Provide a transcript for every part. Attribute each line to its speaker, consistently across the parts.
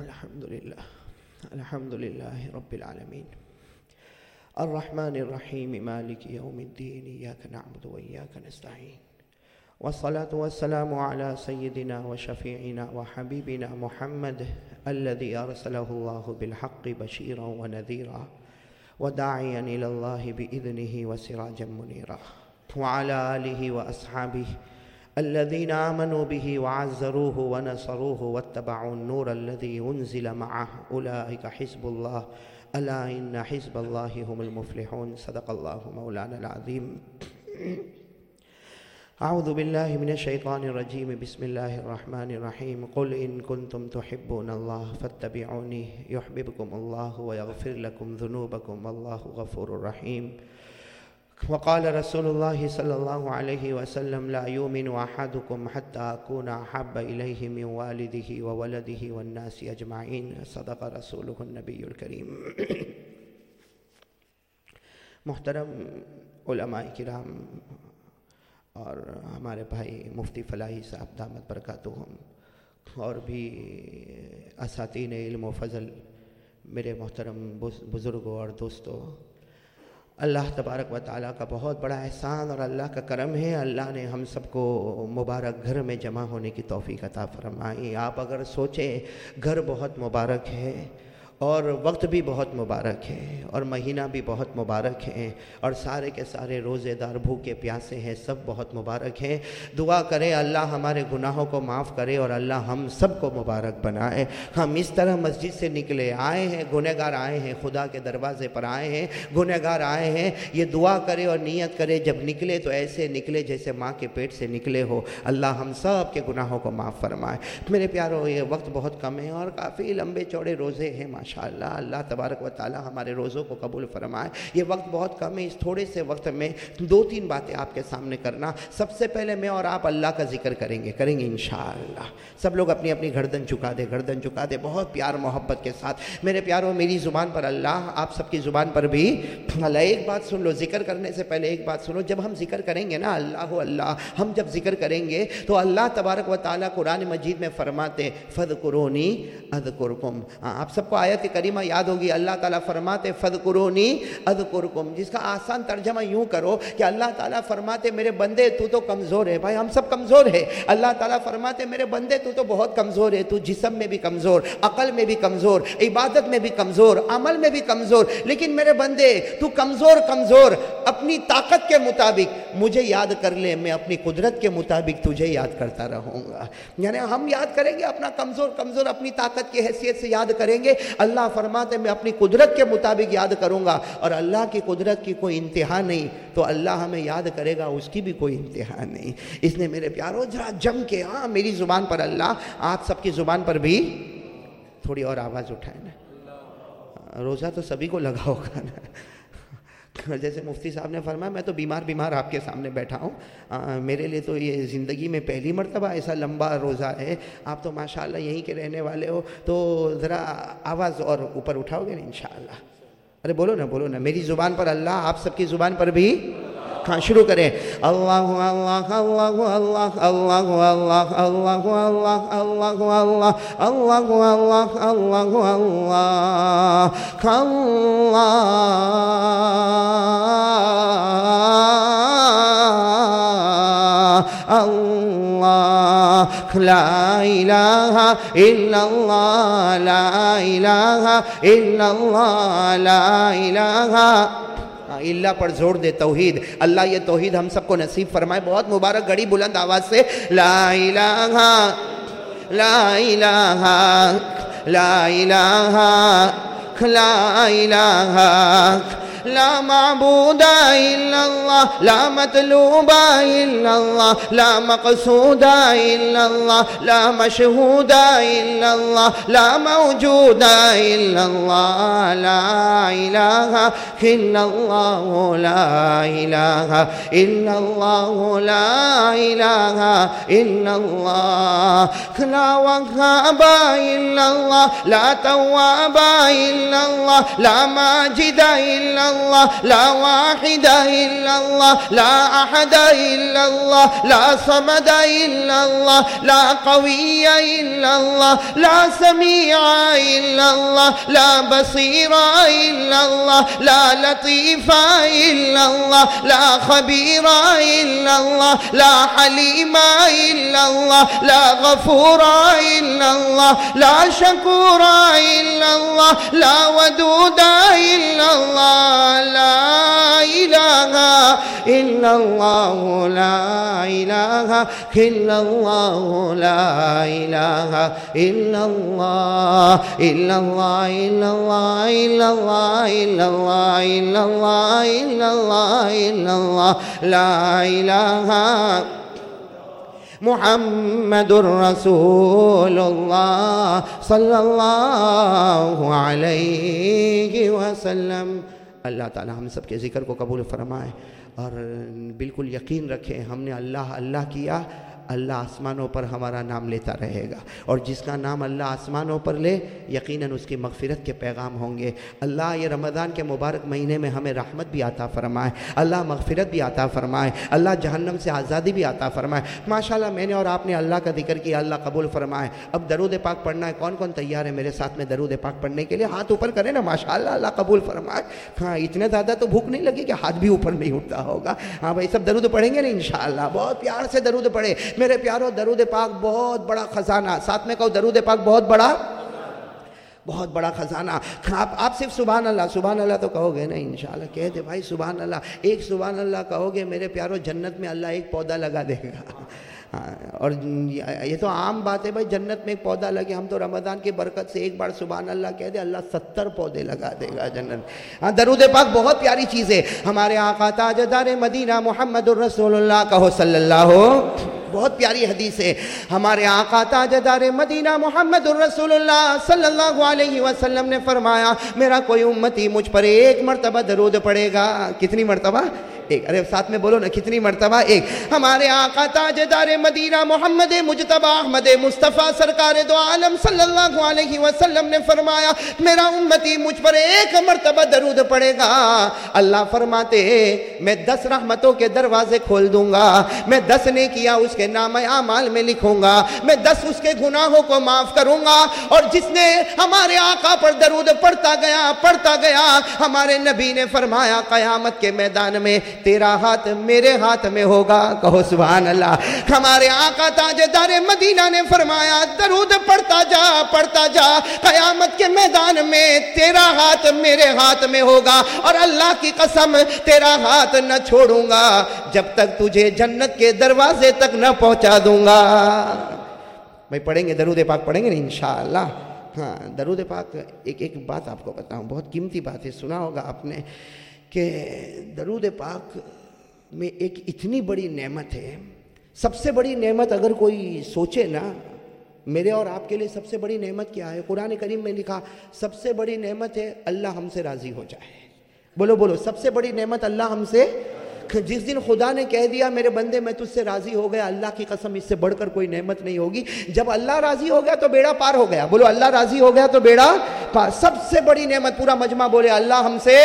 Speaker 1: الحمد لله. الحمد لله رب العالمين. الرحمن الرحيم مالك يوم الدين إياك نعبد وإياك نستعين. والصلاة والسلام على سيدنا وشفيعنا وحبيبنا محمد الذي أرسله الله بالحق بشيرا ونذيرا وداعيا إلى الله بإذنه وسراجا منيرا. وعلى آله وأصحابه الذين آمنوا به وعزروه ونصروه واتبعوا النور الذي أنزل معه. أولئك حزب الله. ألا إن حزب الله هم المفلحون. صدق الله مولانا العظيم. أعوذ بالله من الشيطان الرجيم. بسم الله الرحمن الرحيم. قل إن كنتم تحبون الله فاتبعوني. يحببكم الله ويغفر لكم ذنوبكم. والله غفور رحيم. وقال رسول الله صلى الله عليه وسلم لا يؤمن أحدكم حتى أكون أحب إليه من والده وولده والناس أجمعين صدق رسوله النبي الكريم محترم علماء کرام اور ہمارے بھائی مفتی فلاحی صاحب، دامت برکاتہم اور بھی اساتین علم و فضل میرے محترم بزرگوں اور دوستوں اللہ تبارک و تعالیٰ کا بہت بڑا احسان اور اللہ کا کرم ہے۔ اللہ نے ہم سب کو مبارک گھر میں جمع ہونے کی توفیق عطا فرمائی۔ آپ اگر سوچیں، گھر بہت مبارک ہے۔ اور وقت بھی بہت مبارک ہے، اور مہینہ بھی بہت مبارک ہے، اور سارے کے سارے روزے دار، بھوکے پیاسے ہیں، سب بہت مبارک ہیں۔ دعا کرے اللہ ہمارے گناہوں کو معاف کرے اور اللہ ہم سب کو مبارک بنائے۔ ہم اس طرح مسجد سے نکلے آئے ہیں، گنہگار آئے ہیں، خدا کے دروازے پر آئے ہیں، گنہگار آئے ہیں۔ یہ دعا کرے اور نیت کرے، جب نکلے تو ایسے نکلے جیسے ماں کے پیٹ سے نکلے ہو۔ اللہ ہم سب کے گناہوں کو معاف فرمائے۔ میرے پیاروں، یہ وقت بہت کم ہے اور کافی لمبے چوڑے روزے ہیں ماں ماشاءاللہ، اللہ تبارک و تعالی ہمارے روزوں کو قبول فرمائے۔ یہ وقت بہت کم ہے، اس تھوڑے سے وقت میں دو تین باتیں آپ کے سامنے کرنا۔ سب سے پہلے میں اور آپ اللہ کا ذکر کریں گے کریں گے انشاءاللہ۔ سب لوگ اپنی اپنی گردن چکا دے گردن چکا دے بہت پیار، محبت کے ساتھ۔ میرے پیاروں، میری زبان پر اللہ، آپ سب کی زبان پر بھی۔ اللہ، ایک بات سن لو، ذکر کرنے سے پہلے ایک بات سنو۔ جب ہم ذکر کریں گے نا، اللہ اللہ، ہم جب ذکر کریں گے تو اللہ تبارک و تعالیٰ قرآن مجید میں فرماتے فد قرونی اد آپ سب کو آیا آیت کریمہ یاد ہوگی، اللہ تعالیٰ فرماتے فد قرونی اد جس کا آسان ترجمہ یوں کرو کہ اللہ تعالیٰ فرماتے، میرے بندے، تو تو کمزور ہے۔ بھائی، ہم سب کمزور ہے اللہ تعالیٰ فرماتے، میرے بندے، تو تو بہت کمزور ہے۔ تو جسم میں بھی کمزور، عقل میں بھی کمزور، عبادت میں بھی کمزور، عمل میں بھی کمزور۔ لیکن میرے بندے، تو کمزور کمزور۔ اپنی طاقت کے مطابق۔ مجھے یاد کر لے، میں اپنی قدرت کے مطابق تجھے یاد کرتا رہوں گا۔ یعنی ہم یاد کریں گے، اپنا کمزور کمزور اپنی طاقت کی حیثیت سے یاد کریں گے۔ اللہ فرماتے میں اپنی قدرت کے مطابق یاد کروں گا اور اللہ کی قدرت کی کوئی انتہا نہیں تو اللہ ہمیں یاد کرے گا، اس کی بھی کوئی انتہا نہیں۔ اس نے میرے پیاروں، ذرا جم کے ہاں میری زبان پر اللہ، آپ سب کی زبان پر بھی تھوڑی اور آواز اٹھائے نا۔ روزہ تو سبھی کو لگا ہوگا نا۔ جیسے مفتی صاحب نے فرمایا، میں تو بیمار بیمار آپ کے سامنے بیٹھا ہوں۔ میرے لیے تو یہ زندگی میں پہلی مرتبہ ایسا لمبا روزہ ہے۔ آپ تو ماشاءاللہ یہیں کے رہنے والے ہو، تو ذرا آواز اور اوپر اٹھاؤ گے نا انشاءاللہ۔ ارے بولو نا بولو نا، میری زبان پر اللہ، آپ سب کی زبان پر بھی ہاں شروع کریں اللہ اللہ اللہ اللہ اللہ اللہ اللہ اللہ اللہ اللہ اللہ اللہ اللہ اللہ اللہ لا الہ الا اللہ لا الہ الا اللہ لا الہ ہاں، اللہ پر زور دے توحید۔ اللہ یہ توحید ہم سب کو نصیب فرمائے۔ بہت مبارک گڑی بلند آواز سے۔ لا الہ لا الہ لا الہ لا الہ۔ لا معبود إلا الله لا مطلوب إلا الله لا مقصود إلا الله لا مشهود إلا الله لا موجود إلا الله لا إله إلا الله لا إله إلا الله لا إله إلا الله لا وهاب إلا الله لا تواب إلا الله لا ماجد إلا الله الله لا واحد إلا الله لا أحد إلا الله لا صمد إلا الله لا قوي إلا الله لا سميع إلا الله لا بصير إلا الله لا لطيف إلا الله لا خبير إلا الله لا حليم إلا الله لا غفور إلا الله لا شكور إلا الله لا ودود إلا الله لا إله إلا الله لا إله إلا الله لا إله إلا الله إلا الله إلا الله إلا الله إلا الله إلا الله إلا الله إلا الله لا إله محمد رسول اللہ صلی اللہ علیہ وسلم اللہ تعالی ہم سب کے ذکر کو قبول فرمائے اور بالکل یقین رکھیں ہم نے اللہ اللہ کیا اللہ آسمانوں پر ہمارا نام لیتا رہے گا۔ اور جس کا نام اللہ آسمانوں پر لے، یقیناً اس کی مغفرت کے پیغام ہوں گے۔ اللہ یہ رمضان کے مبارک مہینے میں ہمیں رحمت بھی عطا فرمائے، اللہ مغفرت بھی عطا فرمائے، اللہ جہنم سے آزادی بھی عطا فرمائے۔ ماشاءاللہ میں نے اور آپ نے اللہ کا ذکر کیا، اللہ قبول فرمائے۔ اب درود پاک پڑھنا ہے، کون کون تیار ہے میرے ساتھ میں درود پاک پڑھنے کے لیے؟ ہاتھ اوپر کرے نا، ماشاءاللہ اللہ قبول فرمائے۔ ہاں اتنے زیادہ تو بھوک نہیں لگی کہ ہاتھ بھی اوپر نہیں اٹھتا ہوگا۔ ہاں بھائی، سب درود پڑھیں گے نا انشاءاللہ۔ بہت پیار سے درود پڑھے میرے پیارو درود پاک بہت بڑا خزانہ۔ ساتھ میں کہو درود پاک بہت بڑا بہت بڑا خزانہ۔ ہاں، آپ آپ صرف سبحان اللہ سبحان اللہ تو کہو گے نا، انشاءاللہ کہہ دے بھائی، سبحان اللہ۔ ایک سبحان اللہ کہو گے، میرے پیارو جنت میں اللہ ایک پودا لگا دے گا۔ ہاں، اور یہ تو عام بات ہے بھائی جنت میں ایک پودا لگے ہم تو رمضان کی برکت سے ایک بار سبحان اللہ کہہ دے اللہ ستر پودے لگا دے گا جنت ہاں درود پاک بہت پیاری چیز ہے۔ ہمارے آقا تاجدار مدینہ محمد الرسول اللہ کہو صلی اللہ ہو۔ بہت پیاری حدیث ہے۔ ہمارے آقا تاجدار مدینہ محمد الرسول اللہ صلی اللہ علیہ وسلم نے فرمایا میرا کوئی امتی مجھ پر ایک مرتبہ درود پڑے گا۔ کتنی مرتبہ؟ ایک۔ ارے ساتھ میں بولو نا، کتنی مرتبہ ایک۔ ہمارے آقا تاجدار مدینہ محمد مجتبہ احمد مصطفیٰ سرکار دو عالم صلی اللہ علیہ وسلم نے فرمایا، میرا امتی مجھ پر ایک مرتبہ درود پڑے گا۔ اللہ فرماتے، میں دس رحمتوں کے دروازے کھول دوں گا۔ میں دس نے کیا اس کے نام اعمال میں لکھوں گا۔ میں دس اس کے گناہوں کو معاف کروں گا۔ اور جس نے ہمارے آقا پر درود پڑھتا گیا پڑھتا گیا، ہمارے نبی نے فرمایا، قیامت کے میدان میں تیرا ہاتھ میرے ہاتھ میں ہوگا، کہو سبحان اللہ ہمارے آقا تاجدار مدینہ نے فرمایا، درود پڑھتا جا پڑھتا جا۔ قیامت کے میدان میں تیرا ہاتھ میرے ہاتھ میں ہوگا۔ اور اللہ کی قسم، تیرا ہاتھ نہ چھوڑوں گا، جب تک تجھے جنت کے دروازے تک نہ پہنچا دوں گا۔ بھائی، پڑھیں گے، درود پاک پڑھیں گے نا انشاءاللہ۔ ہاں درود پاک، ایک ایک بات آپ کو بتاؤں۔ بہت قیمتی بات ہے، سنا ہوگا آپ نے۔ کہ درود پاک میں ایک اتنی بڑی نعمت ہے۔ سب سے بڑی نعمت اگر کوئی سوچے نا، میرے اور آپ کے لیے سب سے بڑی نعمت کیا ہے؟ قرآن کریم میں لکھا، سب سے بڑی نعمت ہے اللہ ہم سے راضی ہو جائے۔ بولو بولو، سب سے بڑی نعمت اللہ ہم سے، جس دن خدا نے کہہ دیا، میرے بندے، میں تجھ سے راضی ہو گیا، اللہ کی قسم اس سے بڑھ کر کوئی نعمت نہیں ہوگی۔ جب اللہ راضی ہو گیا تو بیڑا پار ہو گیا۔ بولو، اللہ راضی ہو گیا تو بیڑا پار۔ سب سے بڑی نعمت، پورا مجمع بولے، اللہ ہم سے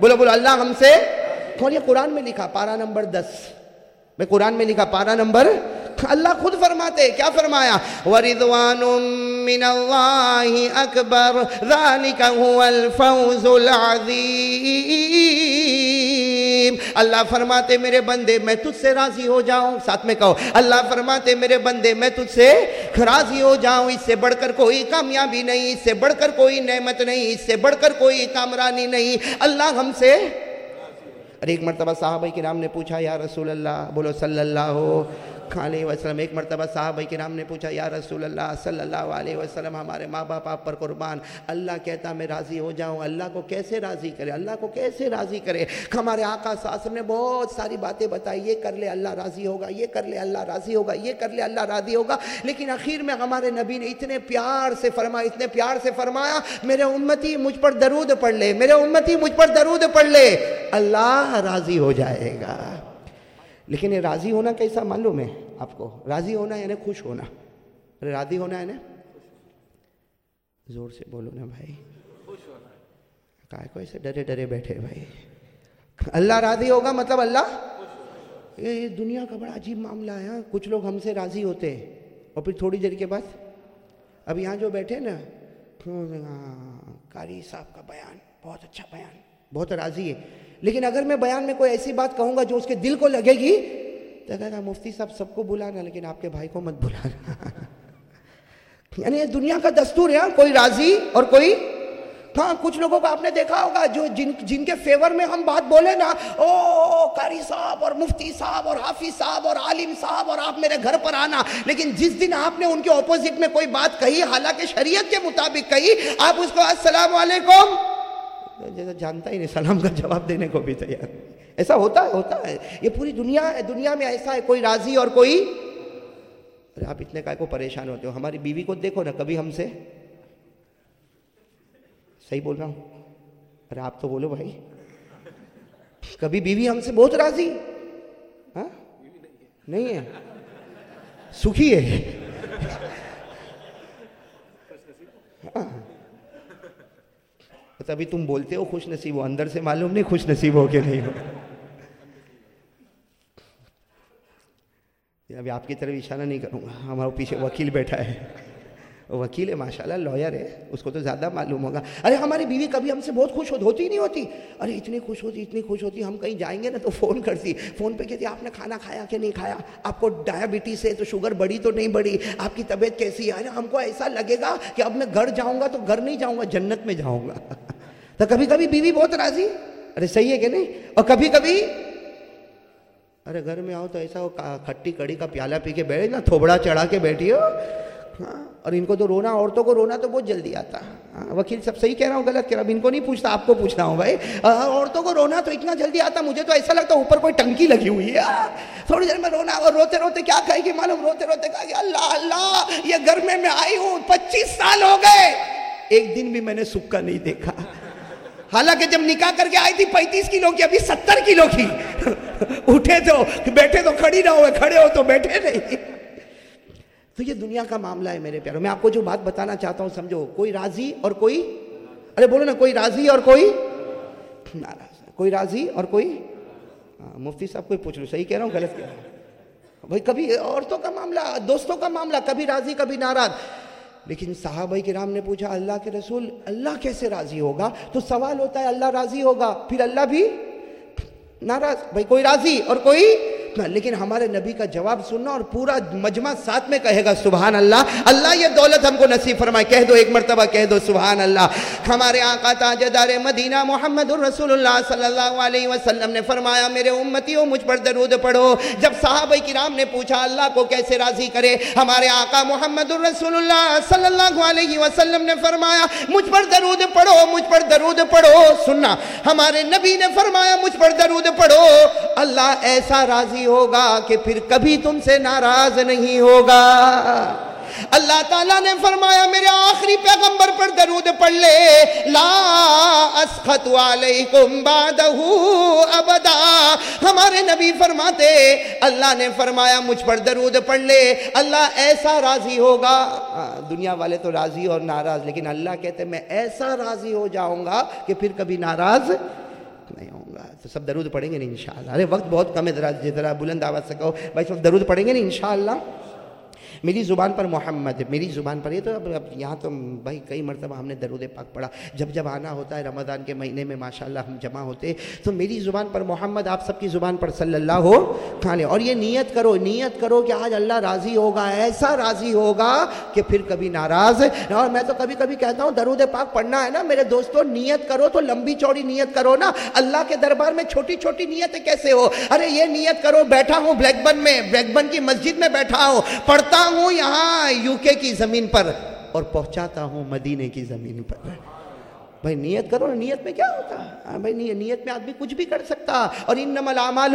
Speaker 1: بولو بولو، اللہ ہم سے اور یہ قرآن میں لکھا پارا نمبر دس۔ میں قرآن میں لکھا پارا نمبر اللہ خود فرماتے کیا فرمایا؟ وَرِضْوَانٌ مِّنَ اللَّهِ أَكْبَرُ، ذَلِكَ هُوَ الْفَوْزُ الْعَظِيمُ۔ اللہ فرماتے میرے بندے، میں تجھ سے راضی ہو جاؤں۔ ساتھ میں کہو، اللہ فرماتے میرے بندے، میں تجھ سے راضی ہو جاؤں۔ اس سے بڑھ کر کوئی کامیابی نہیں، اس سے بڑھ کر کوئی نعمت نہیں، اس سے بڑھ کر کوئی کامرانی نہیں۔ اللہ ہم سے اور ایک مرتبہ صحابہ کرام نے پوچھا، یا رسول اللہ، بولو صلی اللہ ہو۔ علیہ وسلم۔ ایک مرتبہ صحابہ کرام نے پوچھا، یا رسول اللہ صلی اللہ علیہ وسلم، ہمارے ماں باپ آپ پر قربان، اللہ کہتا میں راضی ہو جاؤں، اللہ کو کیسے راضی کرے، اللہ کو کیسے راضی کرے؟ ہمارے آقا ساسر نے بہت ساری باتیں بتائی، یہ کر لے، اللہ راضی ہوگا، یہ کر لے، اللہ راضی ہوگا، یہ کر لے، اللہ راضی ہوگا۔ لیکن اخیر میں ہمارے نبی نے اتنے پیار سے فرمایا، اتنے پیار سے فرمایا، میرے امتی مجھ پر درود پڑھ لے، میرے امتی مجھ پر درود پڑھ لے، اللہ راضی ہو جائے گا۔ لیکن یہ راضی ہونا کیسا معلوم ہے آپ کو؟ راضی ہونا یعنی خوش ہونا۔ راضی ہونا ہے نا زور سے بولو نا بھائی۔ کا کو ایسے ڈرے ڈرے بیٹھے بھائی۔ اللہ راضی ہوگا مطلب اللہ؟ یہ دنیا کا بڑا عجیب معاملہ ہے۔ کچھ لوگ ہم سے راضی ہوتے ہیں۔ اور پھر تھوڑی دیر کے بعد اب یہاں جو بیٹھے نا ہاں، قاری صاحب کا بیان، بہت اچھا بیان۔ بہت راضی ہے۔ لیکن اگر میں بیان میں کوئی ایسی بات کہوں گا جو اس کے دل کو لگے گی، تو کہے گا، مفتی صاحب، سب کو بلانا، لیکن آپ کے بھائی کو مت بلانا۔ یعنی یہ دنیا کا دستور ہے ہاں، کوئی راضی اور کوئی ہاں کچھ لوگوں کو آپ نے دیکھا ہوگا، جو جن جن کے فیور میں ہم بات بولے نا، او، قاری صاحب اور مفتی صاحب اور حافظ صاحب اور عالم صاحب اور آپ میرے گھر پر آنا۔ لیکن جس دن آپ نے ان کے اپوزٹ میں کوئی بات کہی، حالانکہ شریعت کے مطابق کہی، آپ اس کو السلام علیکم۔ جیسا جانتا ہی نہیں، سلام کا جواب دینے کو بھی تیار ایسا ہوتا ہے ہوتا ہے۔ یہ پوری دنیا دنیا میں ایسا ہے، کوئی راضی اور کوئی۔ ارے، آپ اتنے کا کو پریشان ہوتے ہو۔ ہماری بیوی کو دیکھو نا کبھی ہم سے۔ صحیح بول رہا ہوں۔ ارے، آپ تو بولو بھائی۔ کبھی بیوی ہم سے بہت راضی۔ ہاں؟ نہیں ہے۔ سکھی ہے۔ ہاں۔ تبھی تم بولتے ہو خوش نصیب ہو، اندر سے معلوم نہیں خوش نصیب ہو کہ نہیں ہو۔ ابھی آپ کی طرف اشارہ نہیں کروں گا ہمارے پیچھے وکیل بیٹھا ہے۔ وکیل ہے ماشاء اللہ لوئر ہے، اس کو تو زیادہ معلوم ہوگا۔ ارے، ہماری بیوی کبھی ہم سے بہت خوش ہوتی ہوتی نہیں ہوتی۔ ارے، اتنی خوش ہوتی، اتنی خوش ہوتی، ہم کہیں جائیں گے نا تو فون کرتی۔ فون پہ کہتی، آپ نے کھانا کھایا کہ نہیں کھایا؟ آپ کو ڈائبٹیز ہے تو شوگر بڑی تو نہیں بڑی؟ آپ کی طبیعت کیسی ہے؟ ارے، ہم کو ایسا لگے گا کہ اب میں گھر جاؤں گا تو گھر نہیں جاؤں گا، جنت میں جاؤں گا۔ تو کبھی کبھی بیوی بہت راضی۔ ارے صحیح ہے کہ نہیں؟ اور کبھی کبھی ارے گھر میں آؤ تو ایسا ہو کھٹی کڑی کا پیالہ پی کے بیٹھے نا تھوبڑا چڑھا کے بیٹھی ہو۔ ہاں، اور ان کو تو رونا، عورتوں کو رونا تو بہت جلدی آتا۔ ہے وکیل سب صحیح کہہ رہا ہوں، غلط کہہ رہا ہوں۔ ان کو نہیں پوچھتا، آپ کو پوچھ رہا ہوں بھائی۔ ہاں، عورتوں کو رونا تو اتنا جلدی آتا، مجھے تو ایسا لگتا اوپر کوئی ٹنکی لگی ہوئی ہے۔ تھوڑی دیر میں رونا، اور روتے روتے کیا کہے گی معلوم، روتے روتے کہا کہ اللہ اللہ، یہ گھر میں میں آئی ہوں، پچیس سال ہو گئے۔ ایک دن بھی میں نے سکھ کا نہیں دیکھا۔ حالانکہ جب نکاح کر کے آئی تھی پینتیس کلو کی، ابھی ستر کلو کی۔ اٹھے تو، بیٹھے تو کھڑی نہ ہوئے، کھڑے ہو تو بیٹھے نہیں۔ تو یہ دنیا کا معاملہ ہے میرے پیاروں، میں آپ کو جو بات بتانا چاہتا ہوں، سمجھو، کوئی راضی اور کوئی؟ ارے بولو نا، کوئی راضی اور کوئی؟ ناراض کوئی راضی اور کوئی؟ ہاں، مفتی صاحب کوئی پوچھ لو، صحیح کہہ رہا ہوں، غلط کہہ رہا ہوں؟ بھائی، کبھی عورتوں کا معاملہ، دوستوں کا معاملہ، کبھی راضی، کبھی ناراض۔ لیکن صحابہ کرام نے پوچھا، اللہ کے رسول، اللہ کیسے راضی ہوگا؟ تو سوال ہوتا ہے، اللہ راضی ہوگا، پھر اللہ بھی ناراض، بھائی کوئی راضی اور کوئی اتنا۔ لیکن ہمارے نبی کا جواب سننا اور پورا مجمع ساتھ میں کہے گا، سبحان اللہ۔ اللہ یہ دولت ہم کو نصیب فرمائے۔ کہہ دو ایک مرتبہ، کہہ دو، سبحان اللہ۔ ہمارے آقا تاجدار مدینہ محمد الرسول اللہ صلی اللہ علیہ وسلم نے فرمایا، میرے امتیوں، مجھ پر درود پڑھو۔ جب صحابہ کرام نے پوچھا، اللہ کو کیسے راضی کرے؟ ہمارے آقا محمد الرسول اللہ صلی اللہ علیہ وسلم نے فرمایا، مجھ پر درود پڑھو، مجھ پر درود پڑھو۔ سننا، ہمارے نبی نے فرمایا، مجھ پر درود پڑھو۔ اللہ ایسا راضی ہوگا کہ پھر کبھی تم سے ناراض نہیں ہوگا۔ اللہ تعالیٰ نے فرمایا، میرے آخری پیغمبر پر درود پڑھ لے۔ لا اسخط علیکم بعدہ ابدا۔ ہمارے نبی فرماتے، اللہ نے فرمایا، مجھ پر درود پڑھ لے۔ اللہ ایسا راضی ہوگا۔ ہاں، دنیا والے تو راضی اور ناراض، لیکن اللہ کہتے، میں ایسا راضی ہو جاؤں گا کہ پھر کبھی ناراض تو سب درود پڑھیں گے نہیں انشاءاللہ۔ ارے وقت بہت کم ہے، ذرا ذرا بلند آواز سے کہو۔ بھائی، سب درود پڑھیں گے نہیں انشاءاللہ؟ میری زبان پر محمد، میری زبان پر، یہ تو اب یہاں تو بھائی کئی مرتبہ ہم نے درود پاک پڑھا۔ جب جب آنا ہوتا ہے رمضان کے مہینے میں، ماشاءاللہ ہم جمع ہوتے، تو میری زبان پر محمد، آپ سب کی زبان پر صلی اللہ ہو کھانے۔ اور یہ نیت کرو نیت کرو کہ آج اللہ راضی ہوگا، ایسا راضی ہوگا کہ پھر کبھی ناراض اور میں تو کبھی کبھی کہتا ہوں، درود پاک پڑھنا ہے نا میرے دوستو، نیت کرو تو لمبی چوڑی نیت کرو نا۔ اللہ کے دربار میں چھوٹی چھوٹی نیتیں کیسے ہو؟ ارے یہ نیت کرو، بیٹھا ہوں بلیک بن میں، بلیک بن کی مسجد میں بیٹھا ہوں، پڑھتا ہوں یہاں یو کے کی زمین پر اور پہنچاتا ہوں مدینے کی زمین پر۔ بھائی نیت کرو نیت میں کیا ہوتا ہے؟ ہاں بھائی، نیت میں آدمی کچھ بھی کر سکتا۔ اور ان نمل اعمال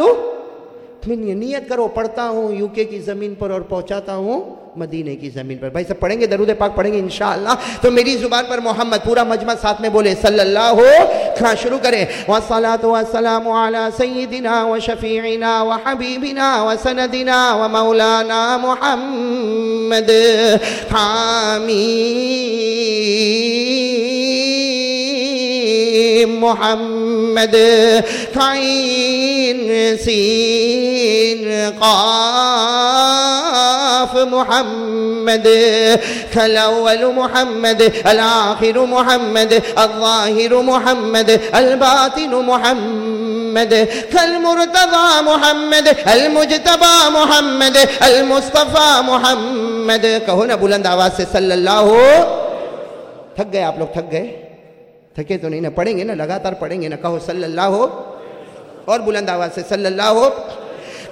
Speaker 1: نیت کرو، پڑھتا ہوں یو کے کی زمین پر اور پہنچاتا ہوں۔ مدینے کی زمین پر۔ بھائی سب پڑھیں گے، درود پاک پڑھیں گے انشاءاللہ۔ تو میری زبان پر محمد پورا مجمع ساتھ میں بولے، صلی اللہ ہو کھاں شروع کریں۔ وَالصَّلَاةُ وَالسَّلَامُ عَلَى سَيِّدِنَا وَشَفِيعِنَا وَحَبِيبِنَا وَسَنَدِنَا وَمَوْلَانَا مُحَمَّد۔ حَامِيم محمد۔ قائن سین قَام قاف محمد الأول محمد، الآخر محمد، الظاهر محمد، الباطن محمد كالمرتضى محمد، المجتبى محمد، المصطفى محمد. کہو نا بلند آواز سے صلی اللہ ہو تھک گئے آپ لوگ، تھک گئے؟ تھکے تو نہیں نا پڑھیں گے نا لگاتار پڑھیں گے نا کہو صلی اللہ ہو اور بلند آواز سے صلی اللہ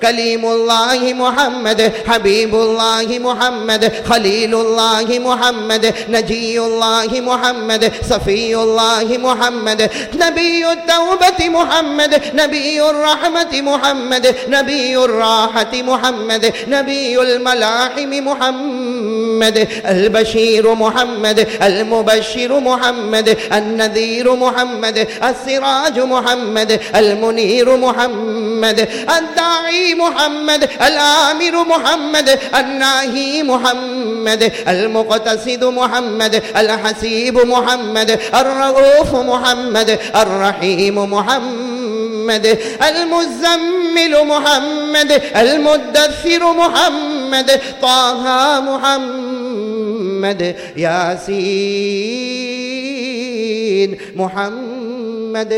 Speaker 1: كليم الله محمد حبيب الله محمد خليل الله محمد نجي الله محمد صفي الله محمد نبي التوبة محمد نبي الرحمة محمد نبي الراحة محمد نبي الملاحم محمد البشير محمد المبشر محمد النذير محمد السراج محمد المنير محمد الداعي محمد الآمر محمد الناهي محمد المقتصد محمد الحسيب محمد الرؤوف محمد الرحيم محمد المزمل محمد المدثر محمد طه محمد ياسين محمد.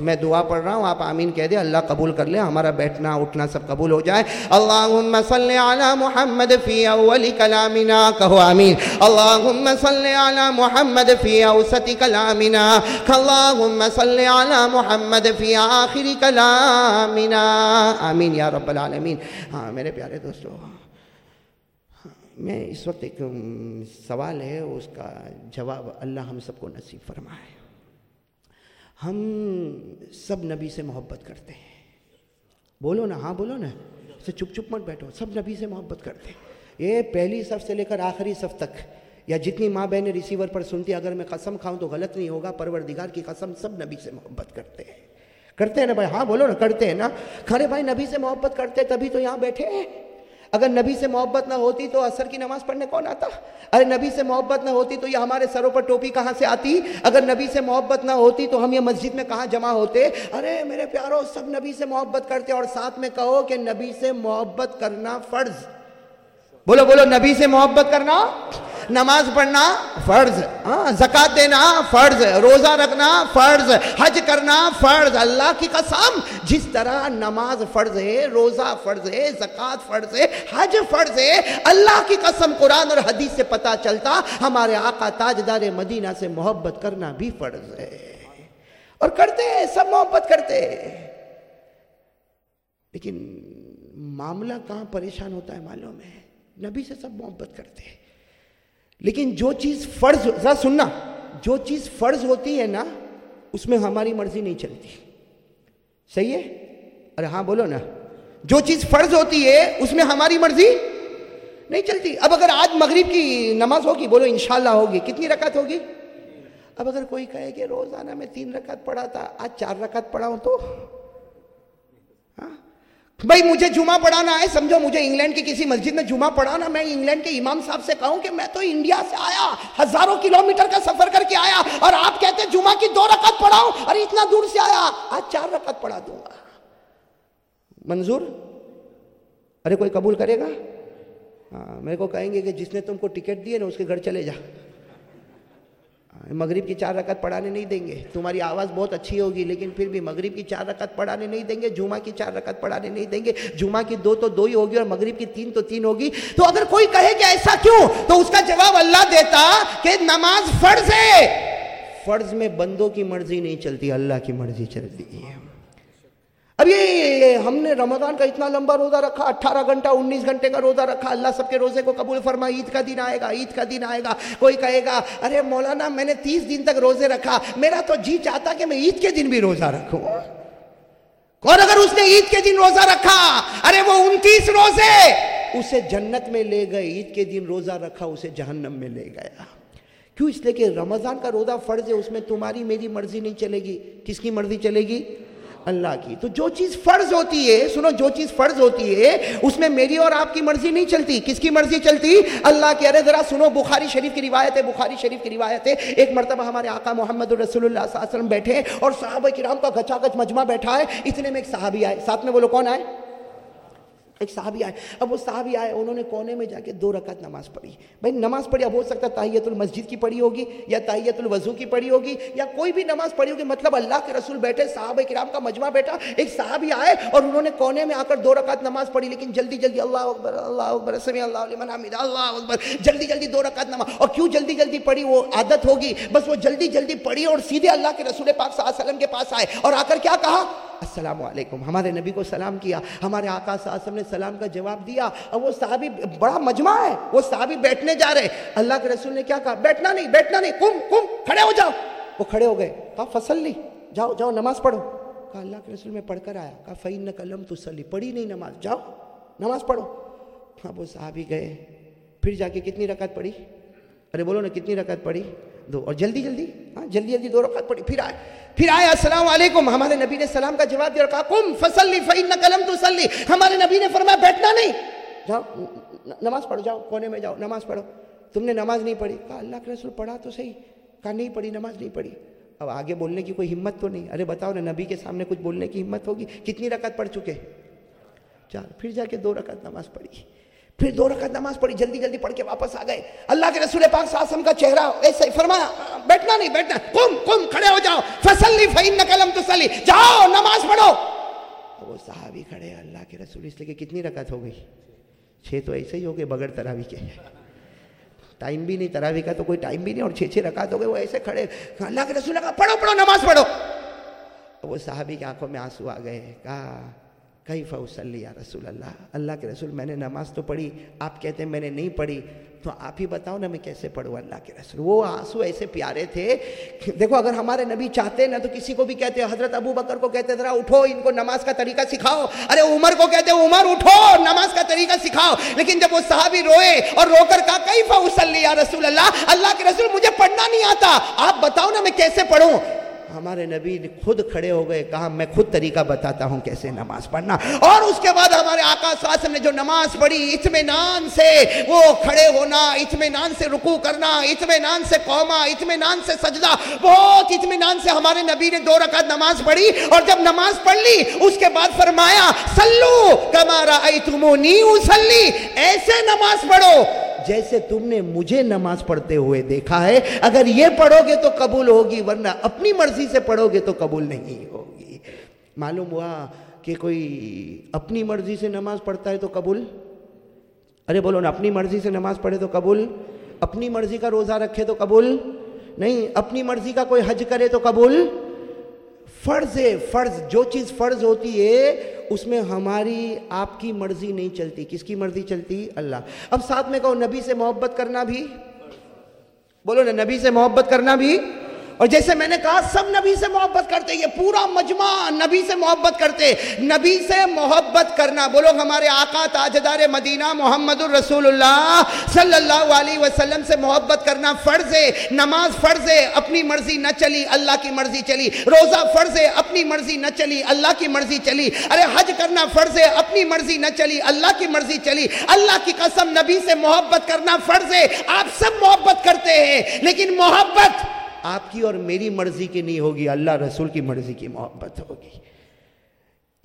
Speaker 1: میں دعا پڑھ رہا ہوں، آپ آمین کہہ دیں، اللہ قبول کر لے، ہمارا بیٹھنا، اٹھنا سب قبول ہو جائے۔ اللہم صلی علی محمد فی اول کلامنا، کہو آمین۔ اللہم صلی علی محمد فی اوسط کلامنا اللہم صلی علی محمد فی آخر کلامنا۔ آمین یا رب العالمین۔ ہاں میرے پیارے دوستو، میں اس وقت ایک سوال ہے، اس کا جواب اللہ ہم سب کو نصیب فرمائے۔ ہم سب نبی سے محبت کرتے ہیں۔ بولو نا ہاں بولو نا۔ سے چپ چپ مت بیٹھو، سب نبی سے محبت کرتے ہیں۔ یہ پہلی صف سے لے کر آخری صف تک، یا جتنی ماں بہنیں ریسیور پر سنتی، اگر میں قسم کھاؤں تو غلط نہیں ہوگا، پروردگار کی قسم سب نبی سے محبت کرتے ہیں۔ کرتے ہیں نا بھائی؟ ہاں بولو نا، کرتے ہیں نا۔ کھڑے بھائی، نبی سے محبت کرتے تبھی تو یہاں بیٹھے ہیں۔ اگر نبی سے محبت نہ ہوتی تو اثر کی نماز پڑھنے کون آتا؟ ارے نبی سے محبت نہ ہوتی تو یہ ہمارے سروں پر ٹوپی کہاں سے آتی؟ اگر نبی سے محبت نہ ہوتی تو ہم یہ مسجد میں کہاں جمع ہوتے؟ ارے میرے پیاروں سب نبی سے محبت کرتے اور ساتھ میں کہو کہ نبی سے محبت کرنا فرض۔ بولو بولو، نبی سے محبت کرنا نماز پڑھنا فرض ہاں زکات دینا فرض، روزہ رکھنا فرض، حج کرنا فرض، اللہ کی قسم، جس طرح نماز فرض ہے، روزہ فرض ہے، زکات فرض ہے، حج فرض ہے، اللہ کی قسم قرآن اور حدیث سے پتا چلتا، ہمارے آقا تاجدار مدینہ سے محبت کرنا بھی فرض ہے۔ اور کرتے ہیں، سب محبت کرتے لیکن معاملہ کہاں پریشان ہوتا ہے معلوم ہے؟ نبی سے سب محبت کرتے ہیں۔ لیکن جو چیز فرض ذرا سننا، جو چیز فرض ہوتی ہے نا، اس میں ہماری مرضی نہیں چلتی۔ صحیح ہے؟ ارے ہاں بولو نا۔ جو چیز فرض ہوتی ہے، اس میں ہماری مرضی نہیں چلتی۔ اب اگر آج مغرب کی نماز ہوگی، بولو انشاءاللہ ہوگی، کتنی رکعت ہوگی؟ اب اگر کوئی کہے کہ روزانہ میں تین رکعت پڑھا تھا، آج چار رکعت پڑھا ہوں تو؟ بھائی مجھے جمعہ پڑھانا ہے، سمجھو مجھے انگلینڈ کی کسی مسجد میں جمعہ پڑھانا، میں انگلینڈ کے امام صاحب سے کہوں کہ میں تو انڈیا سے آیا، ہزاروں کلومیٹر کا سفر کر کے آیا اور آپ کہتے ہیں جمعہ کی دو رکعت پڑھاؤں اور اتنا دور سے آیا، آج چار رکعت پڑھا دوں گا۔ منظور؟ ارے کوئی قبول کرے گا؟ ہاں میرے کو کہیں گے کہ جس نے تم کو ٹکٹ دیے نا، اس کے گھر چلے جا۔ مغرب کی چار رکعت پڑھانے نہیں دیں گے۔ تمہاری آواز بہت اچھی ہوگی، لیکن پھر بھی مغرب کی چار رکعت پڑھانے نہیں دیں گے، جمعہ کی چار رکعت پڑھانے نہیں دیں گے۔ جمعہ کی دو تو دو ہی ہوگی اور مغرب کی تین تو تین ہوگی۔ تو اگر کوئی کہے کہ ایسا کیوں؟ تو اس کا جواب اللہ دیتا کہ نماز فرض ہے۔ فرض میں بندوں کی مرضی نہیں چلتی، اللہ کی مرضی چلتی ہے۔ اب یہ ہم نے رمضان کا اتنا لمبا روزہ رکھا، اٹھارہ گھنٹہ، انیس گھنٹے کا روزہ رکھا۔ اللہ سب کے روزے کو قبول فرما، عید کا دن آئے گا، عید کا دن آئے گا، کوئی کہے گا، ارے مولانا میں نے تیس دن تک روزے رکھا، میرا تو جی چاہتا کہ میں عید کے دن بھی روزہ رکھوں۔ اور اگر اس نے عید کے دن روزہ رکھا؟ ارے وہ انتیس روزے، اسے جنت میں لے گئے، عید کے دن روزہ رکھا، اسے جہنم میں لے گیا۔ کیوں؟ اس لیے کہ رمضان کا روزہ فرض ہے، اس میں تمہاری میری مرضی نہیں چلے گی۔ کس کی مرضی چلے گی؟ اللہ کی۔ تو جو چیز فرض ہوتی ہے، سنو، جو چیز فرض ہوتی ہے، اس میں میری اور آپ کی مرضی نہیں چلتی۔ کس کی مرضی چلتی؟ اللہ کی ارے ذرا سنو، بخاری شریف کی روایت ہے، بخاری شریف کی روایت ہے۔ ایک مرتبہ ہمارے آقا محمد الرسول اللہ صلی اللہ علیہ وسلم بیٹھے اور صحابہ کرام کا گچا گچ مجمع بیٹھا ہے۔ اتنے میں ایک صحابی آئے۔ ساتھ میں وہ لوگ کون آئے؟ ایک صحابی آئے۔ اب وہ صحابی آئے، انہوں نے کونے میں جا کے دو رکعت نماز پڑھی۔ بھائی، نماز پڑھی اب ہو سکتا ہے تاہیت المسجد کی پڑھی ہوگی یا تاہیت الوضو کی پڑھی ہوگی یا کوئی بھی نماز پڑھی ہوگی۔ مطلب اللہ کے رسول بیٹھے، صحابہ کرام کا مجمع بیٹھا، ایک صحابی آئے اور انہوں نے کونے میں آ کر دو رکعت نماز پڑھی۔ لیکن جلدی جلدی اللہ اکبر اللہ اکبر سمی اللہ علیہ حمید، اللہ اکبر، جلدی جلدی دو رکعت نماز۔ اور کیوں جلدی جلدی پڑھی؟ وہ عادت ہوگی۔ بس وہ جلدی جلدی پڑھی اور سیدھے اللہ کے رسول پاک صلی اللہ علیہ وسلم کے پاس آئے۔ اور آ کر کیا کہا؟ السلام علیکم۔ ہمارے نبی کو سلام کیا، ہمارے آقا صلی اللہ علیہ وسلم نے سلام کا جواب دیا اور وہ صحابی بڑا مجمع ہے، وہ صحابی بیٹھنے جا رہے۔ اللہ کے رسول نے کیا کہا؟ بیٹھنا نہیں بیٹھنا نہیں کم کم کھڑے ہو جاؤ۔ وہ کھڑے ہو گئے۔ کہا، فصل لی، جاؤ جاؤ، نماز پڑھو۔ کہا، اللہ کے رسول میں پڑھ کر آیا۔ کہا فعین قلم تسلی پڑھی نہیں نماز، جاؤ، نماز پڑھو۔ اب وہ صحابی گئے۔ پھر جا کے کتنی رکعت پڑھی؟ ارے، بولو نا، کتنی رکعت پڑھی؟ دو اور جلدی جلدی ہاں جلدی جلدی دو رکعت پڑھی۔ پھر آئے پھر آئے، السلام علیکم۔ ہمارے نبی نے سلام کا جواب دیا کہا کم فصلی فعین قلم تسلی ہمارے نبی نے فرمایا، بیٹھنا نہیں۔ جاؤ، نماز پڑھو، جاؤ، کونے میں جاؤ، نماز پڑھو۔ تم نے نماز نہیں پڑھی؟ کہا، اللہ کے رسول پڑھا تو صحیح۔ کہا، نہیں پڑھی، نماز نہیں پڑھی۔ اب آگے بولنے کی کوئی ہمت تو نہیں۔ ارے بتاؤ نا، نبی کے سامنے کچھ بولنے کی ہمت ہوگی؟ کتنی رکعت پڑھ چکے؟ چار پھر جا کے دو رکعت نماز پڑھی۔ پھر دو رکعت نماز پڑھی، جلدی جلدی پڑھ کے واپس آ گئے۔ اللہ کے رسول پاک صلی اللہ علیہ وسلم کا چہرہ ایسے فرمایا، بیٹھنا نہیں، بیٹھنا۔ کم کم کھڑے ہو جاؤ۔ فصلی فعین قلم تسلی جاؤ، نماز پڑھو۔ وہ صحابی کھڑے اللہ کے رسول، اس لیے کہ کتنی رکعت ہو گئی؟ چھ تو ایسے ہی ہو گئے، بغیر تراوی کے۔ ٹائم بھی نہیں تراوی کا تو کوئی ٹائم بھی نہیں، اور چھ چھ رکعت ہو گئے، وہ ایسے کھڑے۔ اللہ کے رسول کہا، پڑھو پڑھو، نماز پڑھو۔ وہ صحابی کی آنکھوں میں آنسو آ گئے، کہا کئی فوسلی یا رسول اللہ؟ اللہ کے رسول، میں نے نماز تو پڑھی، آپ کہتے ہیں میں نے نہیں پڑھی، تو آپ ہی بتاؤ نا میں کیسے پڑھوں اللہ کے رسول؟ وہ آنسو ایسے پیارے تھے دیکھو، اگر ہمارے نبی چاہتے نا تو کسی کو بھی کہتے، حضرت ابو بکر کو کہتے، ذرا اٹھو، ان کو نماز کا طریقہ سکھاؤ۔ ارے عمر کو کہتے، عمر اٹھو، نماز کا طریقہ سکھاؤ۔ لیکن جب وہ صحابی روئے اور رو کر کہا کئی فوسلی یا رسول اللہ؟ اللہ کے رسول، مجھے پڑھنا نہیں آتا۔ آپ بتاؤ نا میں کیسے پڑھوں؟ ہمارے نبی خود کھڑے ہو گئے، کہا، میں خود طریقہ بتاتا ہوں کیسے نماز پڑھنا. اور اس کے بعد ہمارے آقا صلی اللہ علیہ وسلم نے جو نماز پڑھی، اطمینان سے وہ کھڑے ہونا، اطمینان سے رکوع کرنا، اطمینان سے قوما اطمینان سے سجدہ، بہت اطمینان سے ہمارے نبی نے دو رکعت نماز پڑھی۔ اور جب نماز پڑھ لی، اس کے بعد فرمایا سلو کمارا ایتمونی اسلی ایسے نماز پڑھو جیسے تم نے مجھے نماز پڑھتے ہوئے دیکھا ہے، اگر یہ پڑھو گے تو قبول ہوگی، ورنہ اپنی مرضی سے پڑھو گے تو قبول نہیں ہوگی۔ معلوم ہوا کہ کوئی اپنی مرضی سے نماز پڑھتا ہے تو قبول؟ ارے بولو نا، اپنی مرضی سے نماز پڑھے تو قبول؟ اپنی مرضی کا روزہ رکھے تو قبول؟ نہیں، اپنی مرضی کا کوئی حج کرے تو قبول؟ فرض ہے، فرض، جو چیز فرض ہوتی ہے اس میں ہماری آپ کی مرضی نہیں چلتی۔ کس کی مرضی چلتی؟ اللہ۔ اب ساتھ میں کہو، نبی سے محبت کرنا بھی۔ بولو نا، نبی سے محبت کرنا بھی اور جیسے میں نے کہا، سب نبی سے محبت کرتے، یہ پورا مجمع نبی سے محبت کرتے۔ نبی سے محبت کرنا۔ بولو ہمارے آقا تاجدار مدینہ محمد الرسول اللہ صلی اللہ علیہ وسلم سے محبت کرنا فرض ہے۔ نماز فرض ہے، اپنی مرضی نہ چلی، اللہ کی مرضی چلی۔ روزہ فرض ہے، اپنی مرضی نہ چلی، اللہ کی مرضی چلی۔ ارے، حج کرنا فرض ہے، اپنی مرضی نہ چلی، اللہ کی مرضی چلی۔ اللہ کی قسم، نبی سے محبت کرنا فرض ہے۔ آپ سب محبت کرتے ہیں، لیکن محبت آپ کی اور میری مرضی کی نہیں ہوگی، اللہ رسول کی مرضی کی محبت ہوگی۔